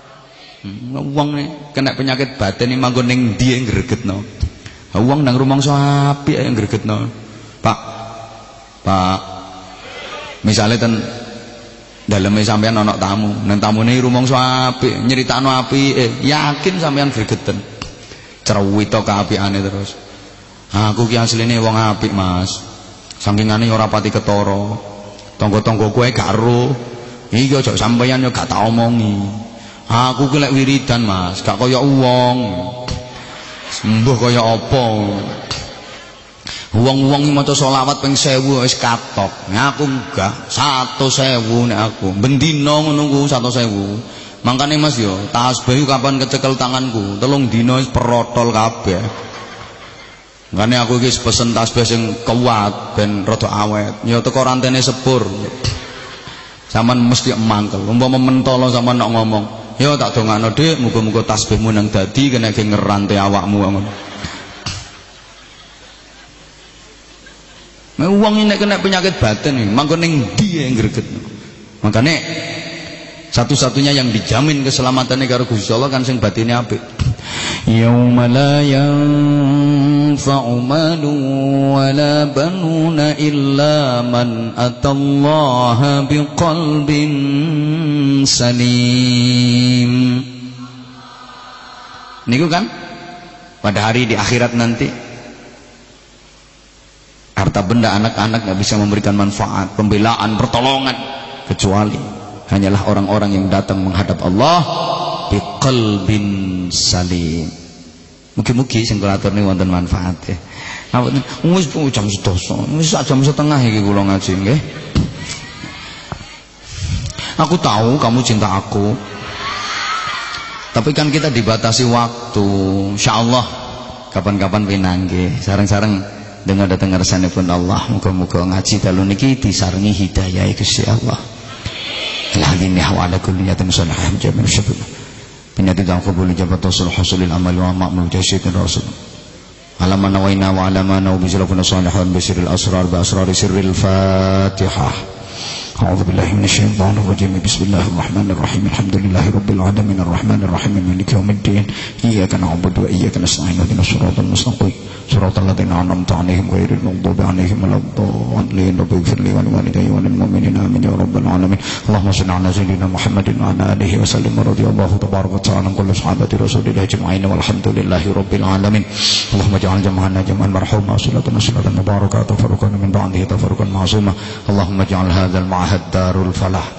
wong nih kena penyakit batin ini manggon ning ndi gregetno. Wong nang rumangsa apik ae gregetno. Pak. Pak. Misale ten daleme sampean ana tamu, nang tamune rumangsa apik, nyeritakno apik, eh, yakin sampean gregeten. Cerewita kaapikane terus. Aku ki asline wong apik, Mas. Sangkingane ora pati ketara. Tangga-tanggaku ae gak ero. Iki aja sampeyan yo gak tak omongi. Aku ki lek wiridan, Mas, gak kaya wong. Sembuh kaya apa? Wong-wong maca selawat ping 1000 wis katok. Nek aku enggak, 100.000 nek aku. Bendina ngono ku 100.000. Mangkane Mas yo, tasbih kapan kecekel tanganku? Telung dina wis perotol kabeh. Mangkane aku iki pesen tasbih sing kuat ben rada awet. Ya teko rantene sepur. Saman mesti mangkel. Umpama mentolo sama nak ngomong, "Ya tak dongakno Dik, muga-muga tasbihmu nang dadi kena ge ngerante awakmu." ngono. Nah, uang ini kena penyakit batin nih, mangko ning ndi yang greget. Makanya satu-satunya yang dijamin keselamatannya karo Gusti Allah kan sing batine apik. Yauma la yanfa'u malu wala banuna illa man atallaha biqalbin salim. Niku kan pada hari di akhirat nanti harta benda anak-anak nggak bisa memberikan manfaat, pembelaan, pertolongan kecuali hanyalah orang-orang yang datang menghadap Allah biqalbin salim. Mugi-mugi sing kula aturne wonten manfaat ya. Apa wis jam 12, wis jam setengah iki kula ngaji nggih. Aku tahu kamu cinta aku. Tapi kan kita dibatasi waktu. Insyaallah kapan-kapan pinangge. Sareng-sareng dengar datang pun Allah muga-muga ngaji dalu niki disarengi hidayah Gusti Allah الحليم على كل نية صالحة جميع الشكر بنية القبول جبت وصل حصول الأمل ومأمل جيشك الرسول على ما نوينا وعلى ما نو بسلفنا صالحا بسر الأسرار بأسرار سر الفاتحة أعوذ بالله من الشيطان الرجيم. بسم الله الرحمن الرحيم. الحمد لله رب العالمين. الرحمن الرحيم. مالك يوم الدين. إياك نعبد وإياك نستعين. اهدنا الصراط المستقيم. صراط الذين أنعمت عليهم غير المغضوب عليهم ولا الضالين. رب اغفر لي ولوالدي وللمؤمنين. آمين يا رب العالمين. اللهم صل على سيدنا محمد وعلى آله وسلم. ورضي الله تبارك وتعالى عن كل صحابة رسول الله أجمعين. والحمد لله رب العالمين. اللهم اجعل جمعنا جمعا مرحوما وصلاتنا صلاة مباركة تفرقنا من بعده تفرقا معصوما. اللهم اجعل هذا المعهد الدار الفلاح.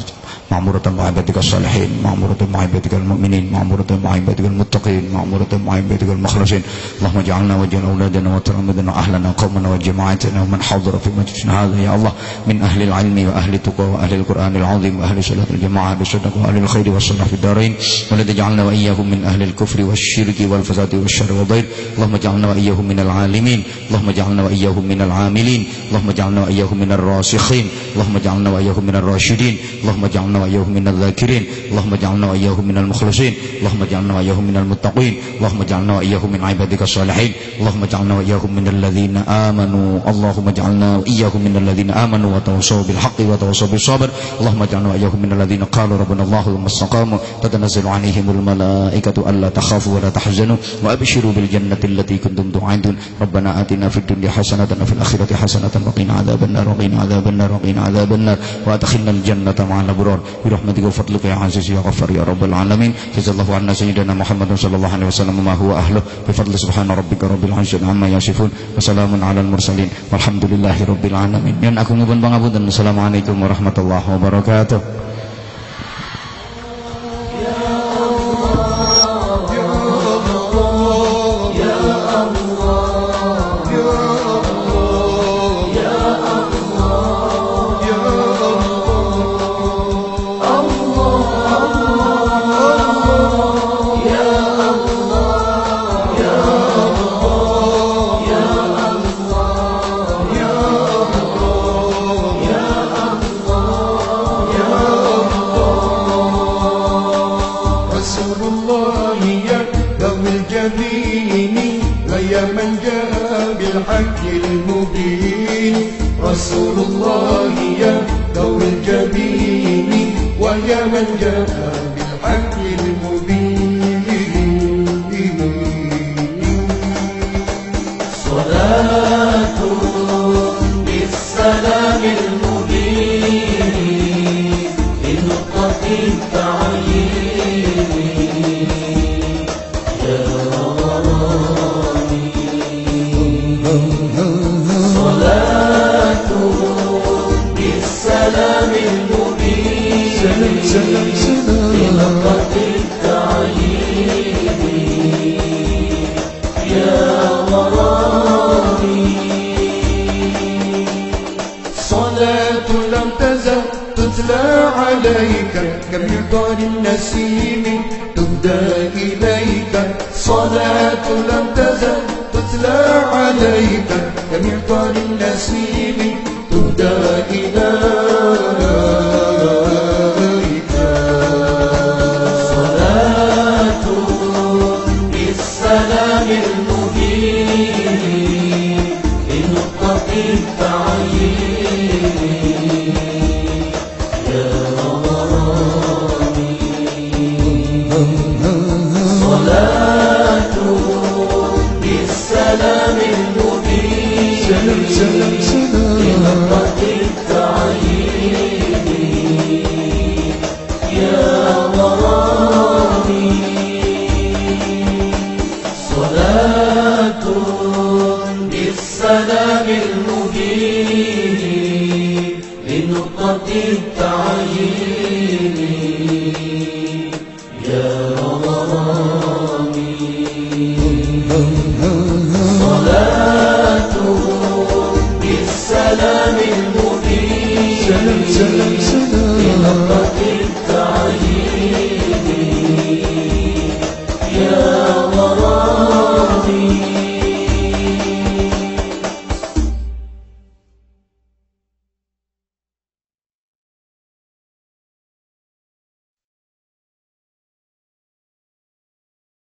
معمورة مع عبادك الصالحين معمورة مع عبادك المؤمنين معمورة مع عبادك المتقين معمورة مع عبادك المخلصين اللهم اجعلنا واجعل أولادنا وتلامذنا أهلنا قومنا وجماعتنا ومن حضر في مجلسنا هذا يا الله من أهل العلم وأهل التقوى وأهل القرآن العظيم وأهل صلاة الجماعة أهل الصدق وأهل الخير والصلاح في الدارين. ولا تجعلنا وإياهم من أهل الكفر والشرك والفساد والشر والضير. اللهم اجعلنا وإياهم من العالمين. اللهم اجعلنا وإياهم من العاملين. اللهم اجعلنا وإياهم من الراسخين. اللهم اجعلنا وإياهم من الراشدين. اللهم اجعلنا وإياهم من الذاكرين. اللهم اجعلنا وإياهم من المخلصين. اللهم اجعلنا وإياهم من المتقين. اللهم اجعلنا وإياهم من عبادك الصالحين. اللهم اجعلنا وإياهم من الذين آمنوا. اللهم اجعلنا وإياهم من الذين آمنوا وتواصوا بالحق وتواصوا بالصبر. اللهم اجعلنا وإياهم من الذين قالوا ربنا الله ثم استقاموا. تتنزل عليهم الملائكة ألا تخافوا ولا تحزنوا. وأبشروا بالجنة التي كنتم توعدون. ربنا آتنا في الدنيا حسنة وفي الآخرة حسنة وقنا عذاب النار. وقنا عذاب النار وقنا عذاب النار. وأدخلنا الجنة مع الأبرار. برحمتك وفضلك يا عزيز يا غفار يا رب العالمين جزا الله عنا سيدنا محمد صلى الله عليه وسلم ما هو أهله بفضل سبحان ربك رب العزة عما يصفون وسلام على المرسلين والحمد لله رب العالمين yang aku nyuwun pangapunten assalamualaikum warahmatullahi wabarakatuh شمسنا بلمضة التعليم يا مرامي صلاة لم تزل تتلى عليك كم يطال النسيم تهدى إليك صلاة لم تزل تتلى عليك كم يطال النسيم.